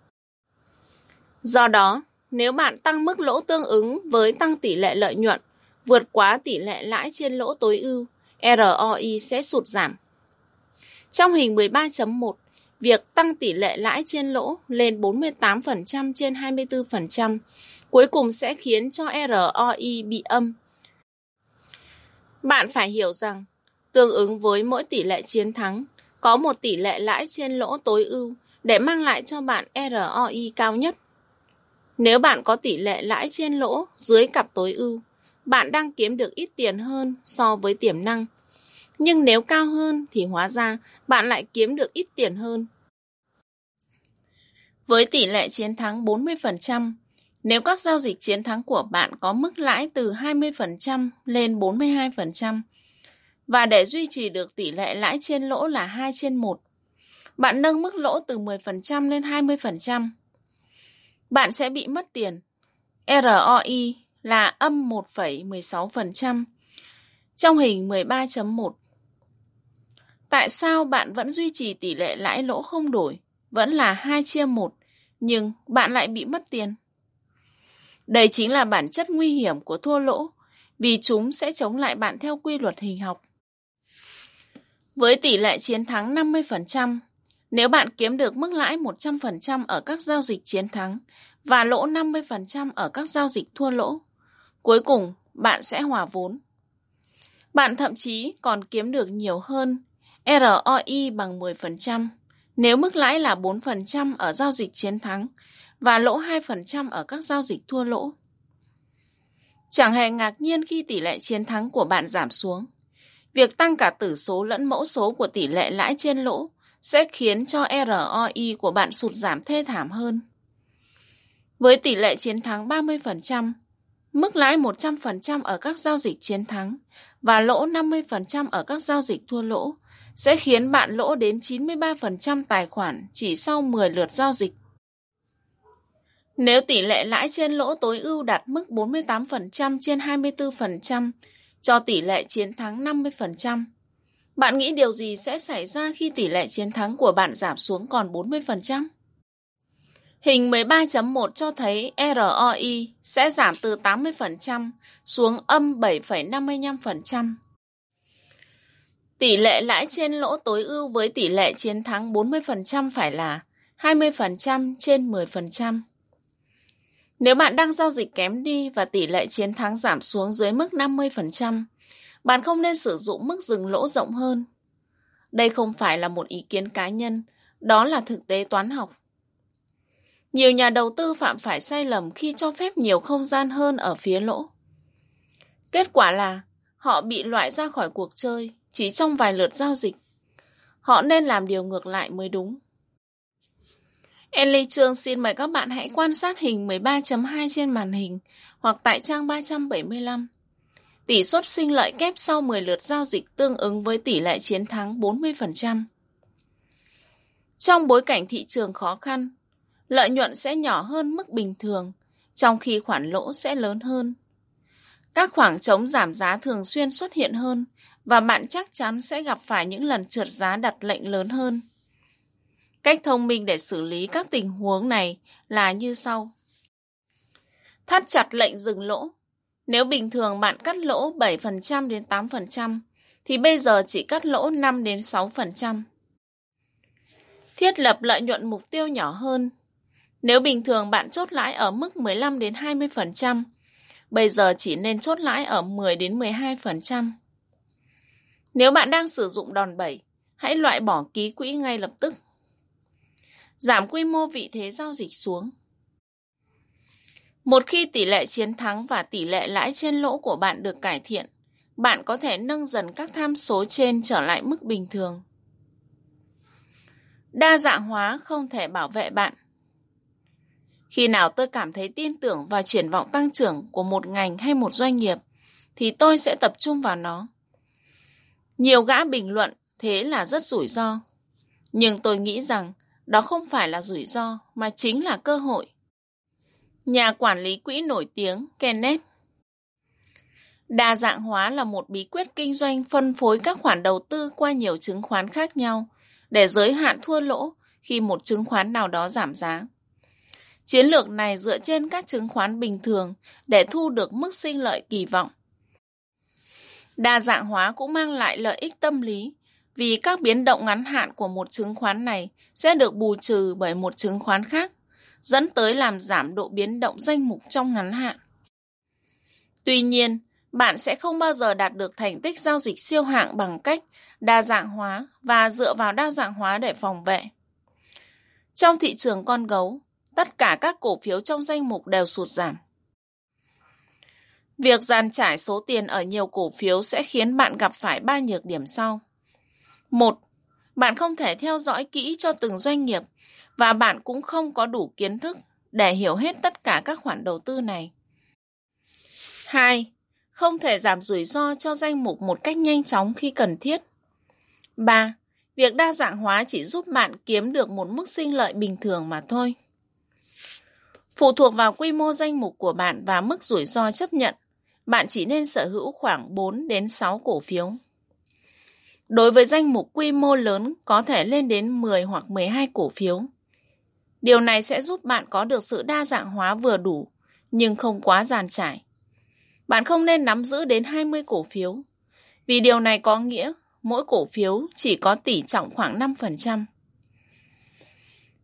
Do đó, nếu bạn tăng mức lỗ tương ứng với tăng tỷ lệ lợi nhuận vượt quá tỷ lệ lãi trên lỗ tối ưu, ROI sẽ sụt giảm. Trong hình 13.1, việc tăng tỷ lệ lãi trên lỗ lên 48% trên 24% cuối cùng sẽ khiến cho ROI bị âm. Bạn phải hiểu rằng, tương ứng với mỗi tỷ lệ chiến thắng, có một tỷ lệ lãi trên lỗ tối ưu để mang lại cho bạn ROI cao nhất. Nếu bạn có tỷ lệ lãi trên lỗ dưới cặp tối ưu, bạn đang kiếm được ít tiền hơn so với tiềm năng. Nhưng nếu cao hơn thì hóa ra bạn lại kiếm được ít tiền hơn. Với tỷ lệ chiến thắng 40%, nếu các giao dịch chiến thắng của bạn có mức lãi từ 20% lên 42%, và để duy trì được tỷ lệ lãi trên lỗ là 2 trên 1, bạn nâng mức lỗ từ 10% lên 20%. Bạn sẽ bị mất tiền. ROI là âm 1,16% trong hình 13.1. Tại sao bạn vẫn duy trì tỷ lệ lãi lỗ không đổi, vẫn là 2 chia 1, nhưng bạn lại bị mất tiền? Đây chính là bản chất nguy hiểm của thua lỗ, vì chúng sẽ chống lại bạn theo quy luật hình học. Với tỷ lệ chiến thắng 50%, nếu bạn kiếm được mức lãi 100% ở các giao dịch chiến thắng và lỗ 50% ở các giao dịch thua lỗ, cuối cùng bạn sẽ hòa vốn. Bạn thậm chí còn kiếm được nhiều hơn ROI bằng 10% nếu mức lãi là 4% ở giao dịch chiến thắng và lỗ 2% ở các giao dịch thua lỗ. Chẳng hề ngạc nhiên khi tỷ lệ chiến thắng của bạn giảm xuống. Việc tăng cả tử số lẫn mẫu số của tỷ lệ lãi trên lỗ sẽ khiến cho ROI của bạn sụt giảm thê thảm hơn. Với tỷ lệ chiến thắng 30%, mức lãi 100% ở các giao dịch chiến thắng và lỗ 50% ở các giao dịch thua lỗ sẽ khiến bạn lỗ đến 93% tài khoản chỉ sau 10 lượt giao dịch. Nếu tỷ lệ lãi trên lỗ tối ưu đạt mức 48% trên 24% cho tỷ lệ chiến thắng 50%, bạn nghĩ điều gì sẽ xảy ra khi tỷ lệ chiến thắng của bạn giảm xuống còn 40%? Hình 13.1 cho thấy ROI sẽ giảm từ 80% xuống âm 7,55%. Tỷ lệ lãi trên lỗ tối ưu với tỷ lệ chiến thắng 40% phải là 20% trên 10%. Nếu bạn đang giao dịch kém đi và tỷ lệ chiến thắng giảm xuống dưới mức 50%, bạn không nên sử dụng mức dừng lỗ rộng hơn. Đây không phải là một ý kiến cá nhân, đó là thực tế toán học. Nhiều nhà đầu tư phạm phải sai lầm khi cho phép nhiều không gian hơn ở phía lỗ. Kết quả là họ bị loại ra khỏi cuộc chơi chỉ trong vài lượt giao dịch. Họ nên làm điều ngược lại mới đúng. Enly Trương xin mời các bạn hãy quan sát hình 13.2 trên màn hình hoặc tại trang 375. Tỷ suất sinh lợi kép sau 10 lượt giao dịch tương ứng với tỷ lệ chiến thắng 40%. Trong bối cảnh thị trường khó khăn, lợi nhuận sẽ nhỏ hơn mức bình thường, trong khi khoản lỗ sẽ lớn hơn. Các khoảng trống giảm giá thường xuyên xuất hiện hơn và bạn chắc chắn sẽ gặp phải những lần trượt giá đặt lệnh lớn hơn. Cách thông minh để xử lý các tình huống này là như sau. Thắt chặt lệnh dừng lỗ. Nếu bình thường bạn cắt lỗ 7% đến 8%, thì bây giờ chỉ cắt lỗ 5 đến 6%. Thiết lập lợi nhuận mục tiêu nhỏ hơn. Nếu bình thường bạn chốt lãi ở mức 15 đến 20%, bây giờ chỉ nên chốt lãi ở 10 đến 12%. Nếu bạn đang sử dụng đòn bẩy, hãy loại bỏ ký quỹ ngay lập tức. Giảm quy mô vị thế giao dịch xuống. Một khi tỷ lệ chiến thắng và tỷ lệ lãi trên lỗ của bạn được cải thiện, bạn có thể nâng dần các tham số trên trở lại mức bình thường. Đa dạng hóa không thể bảo vệ bạn. Khi nào tôi cảm thấy tin tưởng vào triển vọng tăng trưởng của một ngành hay một doanh nghiệp, thì tôi sẽ tập trung vào nó. Nhiều gã bình luận thế là rất rủi ro. Nhưng tôi nghĩ rằng đó không phải là rủi ro, mà chính là cơ hội. Nhà quản lý quỹ nổi tiếng Kenneth Đa dạng hóa là một bí quyết kinh doanh phân phối các khoản đầu tư qua nhiều chứng khoán khác nhau để giới hạn thua lỗ khi một chứng khoán nào đó giảm giá. Chiến lược này dựa trên các chứng khoán bình thường để thu được mức sinh lợi kỳ vọng. Đa dạng hóa cũng mang lại lợi ích tâm lý vì các biến động ngắn hạn của một chứng khoán này sẽ được bù trừ bởi một chứng khoán khác, dẫn tới làm giảm độ biến động danh mục trong ngắn hạn. Tuy nhiên, bạn sẽ không bao giờ đạt được thành tích giao dịch siêu hạng bằng cách đa dạng hóa và dựa vào đa dạng hóa để phòng vệ. Trong thị trường con gấu, tất cả các cổ phiếu trong danh mục đều sụt giảm. Việc dàn trải số tiền ở nhiều cổ phiếu sẽ khiến bạn gặp phải ba nhược điểm sau. Một, bạn không thể theo dõi kỹ cho từng doanh nghiệp và bạn cũng không có đủ kiến thức để hiểu hết tất cả các khoản đầu tư này. 2. Không thể giảm rủi ro cho danh mục một cách nhanh chóng khi cần thiết. 3. Việc đa dạng hóa chỉ giúp bạn kiếm được một mức sinh lợi bình thường mà thôi. Phụ thuộc vào quy mô danh mục của bạn và mức rủi ro chấp nhận, bạn chỉ nên sở hữu khoảng 4 đến 6 cổ phiếu. Đối với danh mục quy mô lớn có thể lên đến 10 hoặc 12 cổ phiếu. Điều này sẽ giúp bạn có được sự đa dạng hóa vừa đủ, nhưng không quá giàn trải. Bạn không nên nắm giữ đến 20 cổ phiếu, vì điều này có nghĩa mỗi cổ phiếu chỉ có tỷ trọng khoảng 5%.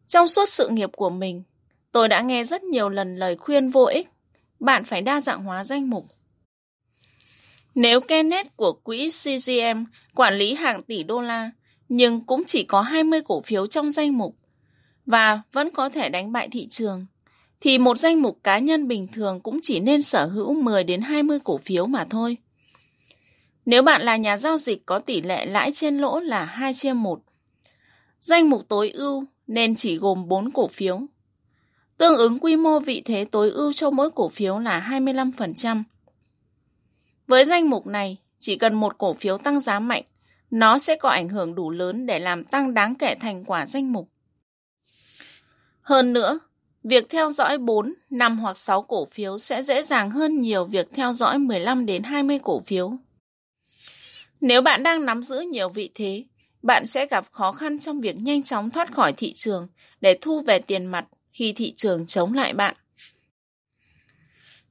Trong suốt sự nghiệp của mình, tôi đã nghe rất nhiều lần lời khuyên vô ích. Bạn phải đa dạng hóa danh mục. Nếu Kenneth của quỹ CGM quản lý hàng tỷ đô la, nhưng cũng chỉ có 20 cổ phiếu trong danh mục và vẫn có thể đánh bại thị trường, thì một danh mục cá nhân bình thường cũng chỉ nên sở hữu 10 đến 20 cổ phiếu mà thôi. Nếu bạn là nhà giao dịch có tỷ lệ lãi trên lỗ là 2 chia 1, danh mục tối ưu nên chỉ gồm 4 cổ phiếu. Tương ứng quy mô vị thế tối ưu cho mỗi cổ phiếu là 25%. Với danh mục này, chỉ cần một cổ phiếu tăng giá mạnh, nó sẽ có ảnh hưởng đủ lớn để làm tăng đáng kể thành quả danh mục. Hơn nữa, việc theo dõi 4, 5 hoặc 6 cổ phiếu sẽ dễ dàng hơn nhiều việc theo dõi 15 đến 20 cổ phiếu. Nếu bạn đang nắm giữ nhiều vị thế, bạn sẽ gặp khó khăn trong việc nhanh chóng thoát khỏi thị trường để thu về tiền mặt khi thị trường chống lại bạn.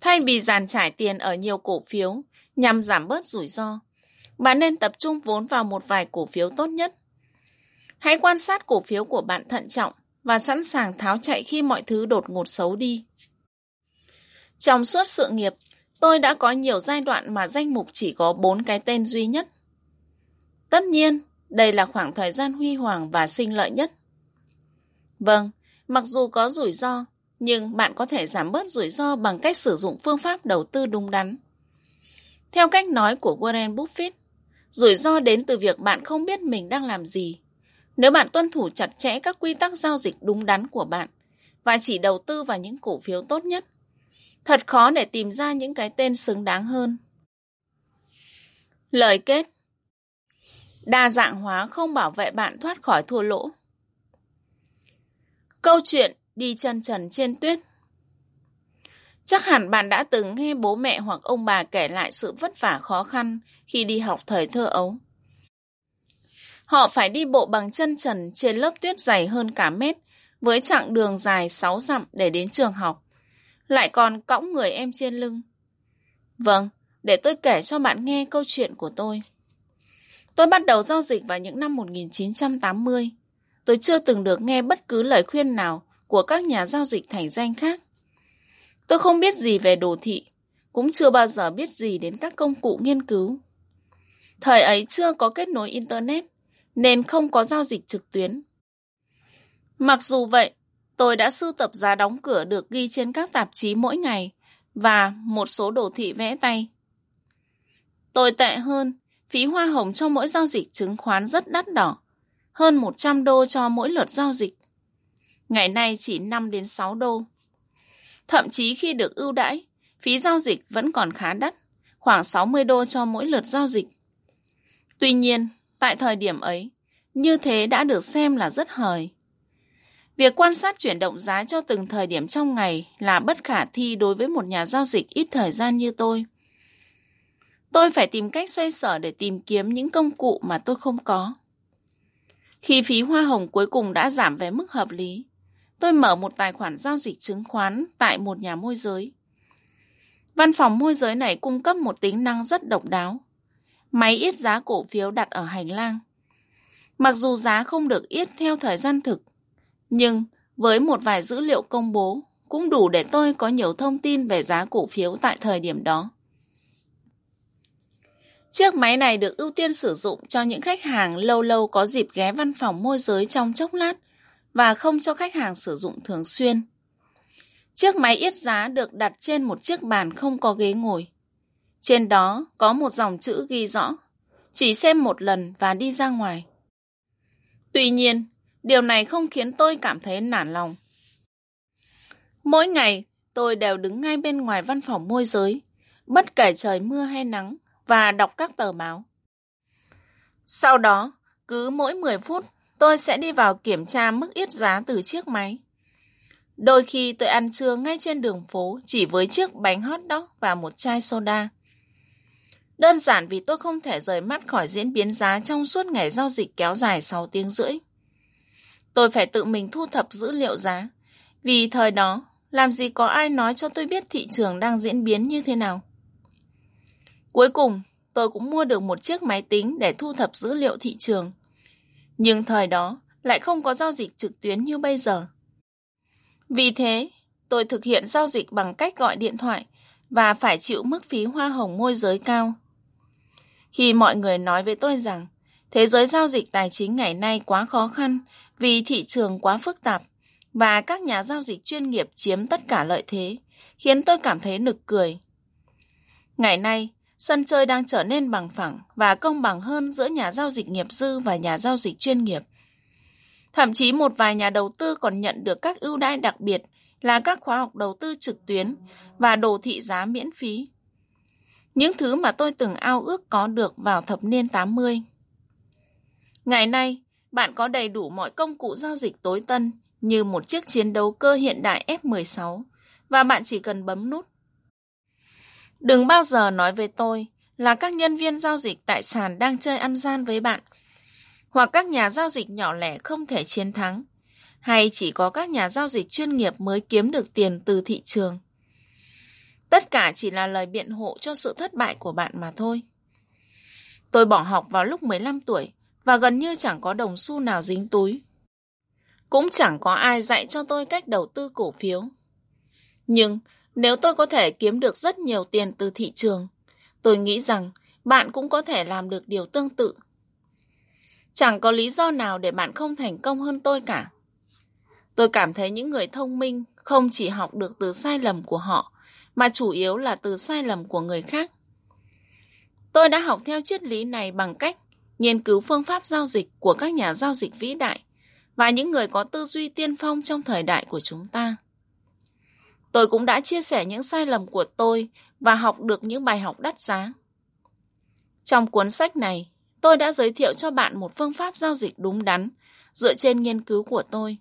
Thay vì dàn trải tiền ở nhiều cổ phiếu nhằm giảm bớt rủi ro, bạn nên tập trung vốn vào một vài cổ phiếu tốt nhất. Hãy quan sát cổ phiếu của bạn thận trọng và sẵn sàng tháo chạy khi mọi thứ đột ngột xấu đi. Trong suốt sự nghiệp, tôi đã có nhiều giai đoạn mà danh mục chỉ có 4 cái tên duy nhất. Tất nhiên, đây là khoảng thời gian huy hoàng và sinh lợi nhất. Vâng, mặc dù có rủi ro, nhưng bạn có thể giảm bớt rủi ro bằng cách sử dụng phương pháp đầu tư đúng đắn. Theo cách nói của Warren Buffett, rủi ro đến từ việc bạn không biết mình đang làm gì. Nếu bạn tuân thủ chặt chẽ các quy tắc giao dịch đúng đắn của bạn và chỉ đầu tư vào những cổ phiếu tốt nhất, thật khó để tìm ra những cái tên xứng đáng hơn. Lời kết Đa dạng hóa không bảo vệ bạn thoát khỏi thua lỗ. Câu chuyện đi chân trần trên tuyết Chắc hẳn bạn đã từng nghe bố mẹ hoặc ông bà kể lại sự vất vả khó khăn khi đi học thời thơ ấu. Họ phải đi bộ bằng chân trần trên lớp tuyết dày hơn cả mét, với chặng đường dài 6 dặm để đến trường học. Lại còn cõng người em trên lưng. Vâng, để tôi kể cho bạn nghe câu chuyện của tôi. Tôi bắt đầu giao dịch vào những năm 1980. Tôi chưa từng được nghe bất cứ lời khuyên nào của các nhà giao dịch thành danh khác. Tôi không biết gì về đồ thị, cũng chưa bao giờ biết gì đến các công cụ nghiên cứu. Thời ấy chưa có kết nối Internet, nên không có giao dịch trực tuyến. Mặc dù vậy, tôi đã sưu tập giá đóng cửa được ghi trên các tạp chí mỗi ngày và một số đồ thị vẽ tay. Tồi tệ hơn, phí hoa hồng cho mỗi giao dịch chứng khoán rất đắt đỏ, hơn 100 đô cho mỗi lượt giao dịch. Ngày nay chỉ 5 đến 6 đô. Thậm chí khi được ưu đãi, phí giao dịch vẫn còn khá đắt, khoảng 60 đô cho mỗi lượt giao dịch. Tuy nhiên, tại thời điểm ấy, như thế đã được xem là rất hời. Việc quan sát chuyển động giá cho từng thời điểm trong ngày là bất khả thi đối với một nhà giao dịch ít thời gian như tôi. Tôi phải tìm cách xoay sở để tìm kiếm những công cụ mà tôi không có. Khi phí hoa hồng cuối cùng đã giảm về mức hợp lý, tôi mở một tài khoản giao dịch chứng khoán tại một nhà môi giới. Văn phòng môi giới này cung cấp một tính năng rất độc đáo. Máy ít giá cổ phiếu đặt ở hành lang. Mặc dù giá không được ít theo thời gian thực, nhưng với một vài dữ liệu công bố cũng đủ để tôi có nhiều thông tin về giá cổ phiếu tại thời điểm đó. Chiếc máy này được ưu tiên sử dụng cho những khách hàng lâu lâu có dịp ghé văn phòng môi giới trong chốc lát và không cho khách hàng sử dụng thường xuyên. Chiếc máy yết giá được đặt trên một chiếc bàn không có ghế ngồi. Trên đó có một dòng chữ ghi rõ, chỉ xem một lần và đi ra ngoài. Tuy nhiên, điều này không khiến tôi cảm thấy nản lòng. Mỗi ngày, tôi đều đứng ngay bên ngoài văn phòng môi giới, bất kể trời mưa hay nắng, và đọc các tờ báo. Sau đó, cứ mỗi 10 phút, tôi sẽ đi vào kiểm tra mức ít giá từ chiếc máy. Đôi khi tôi ăn trưa ngay trên đường phố chỉ với chiếc bánh hot dog và một chai soda. Đơn giản vì tôi không thể rời mắt khỏi diễn biến giá trong suốt ngày giao dịch kéo dài 6 tiếng rưỡi. Tôi phải tự mình thu thập dữ liệu giá, vì thời đó làm gì có ai nói cho tôi biết thị trường đang diễn biến như thế nào. Cuối cùng, tôi cũng mua được một chiếc máy tính để thu thập dữ liệu thị trường. Nhưng thời đó lại không có giao dịch trực tuyến như bây giờ. Vì thế, tôi thực hiện giao dịch bằng cách gọi điện thoại và phải chịu mức phí hoa hồng môi giới cao. Khi mọi người nói với tôi rằng thế giới giao dịch tài chính ngày nay quá khó khăn vì thị trường quá phức tạp và các nhà giao dịch chuyên nghiệp chiếm tất cả lợi thế, khiến tôi cảm thấy nực cười. Ngày nay, sân chơi đang trở nên bằng phẳng và công bằng hơn giữa nhà giao dịch nghiệp dư và nhà giao dịch chuyên nghiệp. Thậm chí một vài nhà đầu tư còn nhận được các ưu đãi đặc biệt là các khóa học đầu tư trực tuyến và đồ thị giá miễn phí. Những thứ mà tôi từng ao ước có được vào thập niên 80. Ngày nay, bạn có đầy đủ mọi công cụ giao dịch tối tân như một chiếc chiến đấu cơ hiện đại F-16 và bạn chỉ cần bấm nút Đừng bao giờ nói với tôi là các nhân viên giao dịch tại sàn đang chơi ăn gian với bạn, hoặc các nhà giao dịch nhỏ lẻ không thể chiến thắng, hay chỉ có các nhà giao dịch chuyên nghiệp mới kiếm được tiền từ thị trường. Tất cả chỉ là lời biện hộ cho sự thất bại của bạn mà thôi. Tôi bỏ học vào lúc 15 tuổi và gần như chẳng có đồng xu nào dính túi. Cũng chẳng có ai dạy cho tôi cách đầu tư cổ phiếu. Nhưng nếu tôi có thể kiếm được rất nhiều tiền từ thị trường, tôi nghĩ rằng bạn cũng có thể làm được điều tương tự. Chẳng có lý do nào để bạn không thành công hơn tôi cả. Tôi cảm thấy những người thông minh không chỉ học được từ sai lầm của họ, mà chủ yếu là từ sai lầm của người khác. Tôi đã học theo triết lý này bằng cách nghiên cứu phương pháp giao dịch của các nhà giao dịch vĩ đại và những người có tư duy tiên phong trong thời đại của chúng ta. Tôi cũng đã chia sẻ những sai lầm của tôi và học được những bài học đắt giá. Trong cuốn sách này, tôi đã giới thiệu cho bạn một phương pháp giao dịch đúng đắn dựa trên nghiên cứu của tôi.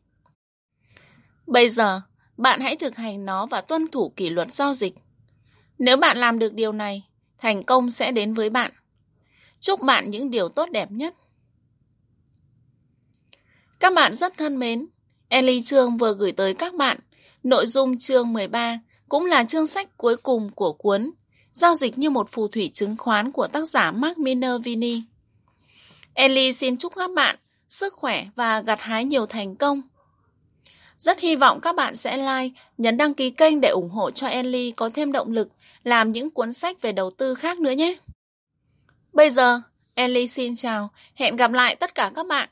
Bây giờ, bạn hãy thực hành nó và tuân thủ kỷ luật giao dịch. Nếu bạn làm được điều này, thành công sẽ đến với bạn. Chúc bạn những điều tốt đẹp nhất. Các bạn rất thân mến, Ellie Trương vừa gửi tới các bạn nội dung chương 13 cũng là chương sách cuối cùng của cuốn Giao dịch như một phù thủy chứng khoán của tác giả Mark Minervini. Ellie xin chúc các bạn sức khỏe và gặt hái nhiều thành công. Rất hy vọng các bạn sẽ like, nhấn đăng ký kênh để ủng hộ cho Ellie có thêm động lực làm những cuốn sách về đầu tư khác nữa nhé. Bây giờ, Ellie xin chào, hẹn gặp lại tất cả các bạn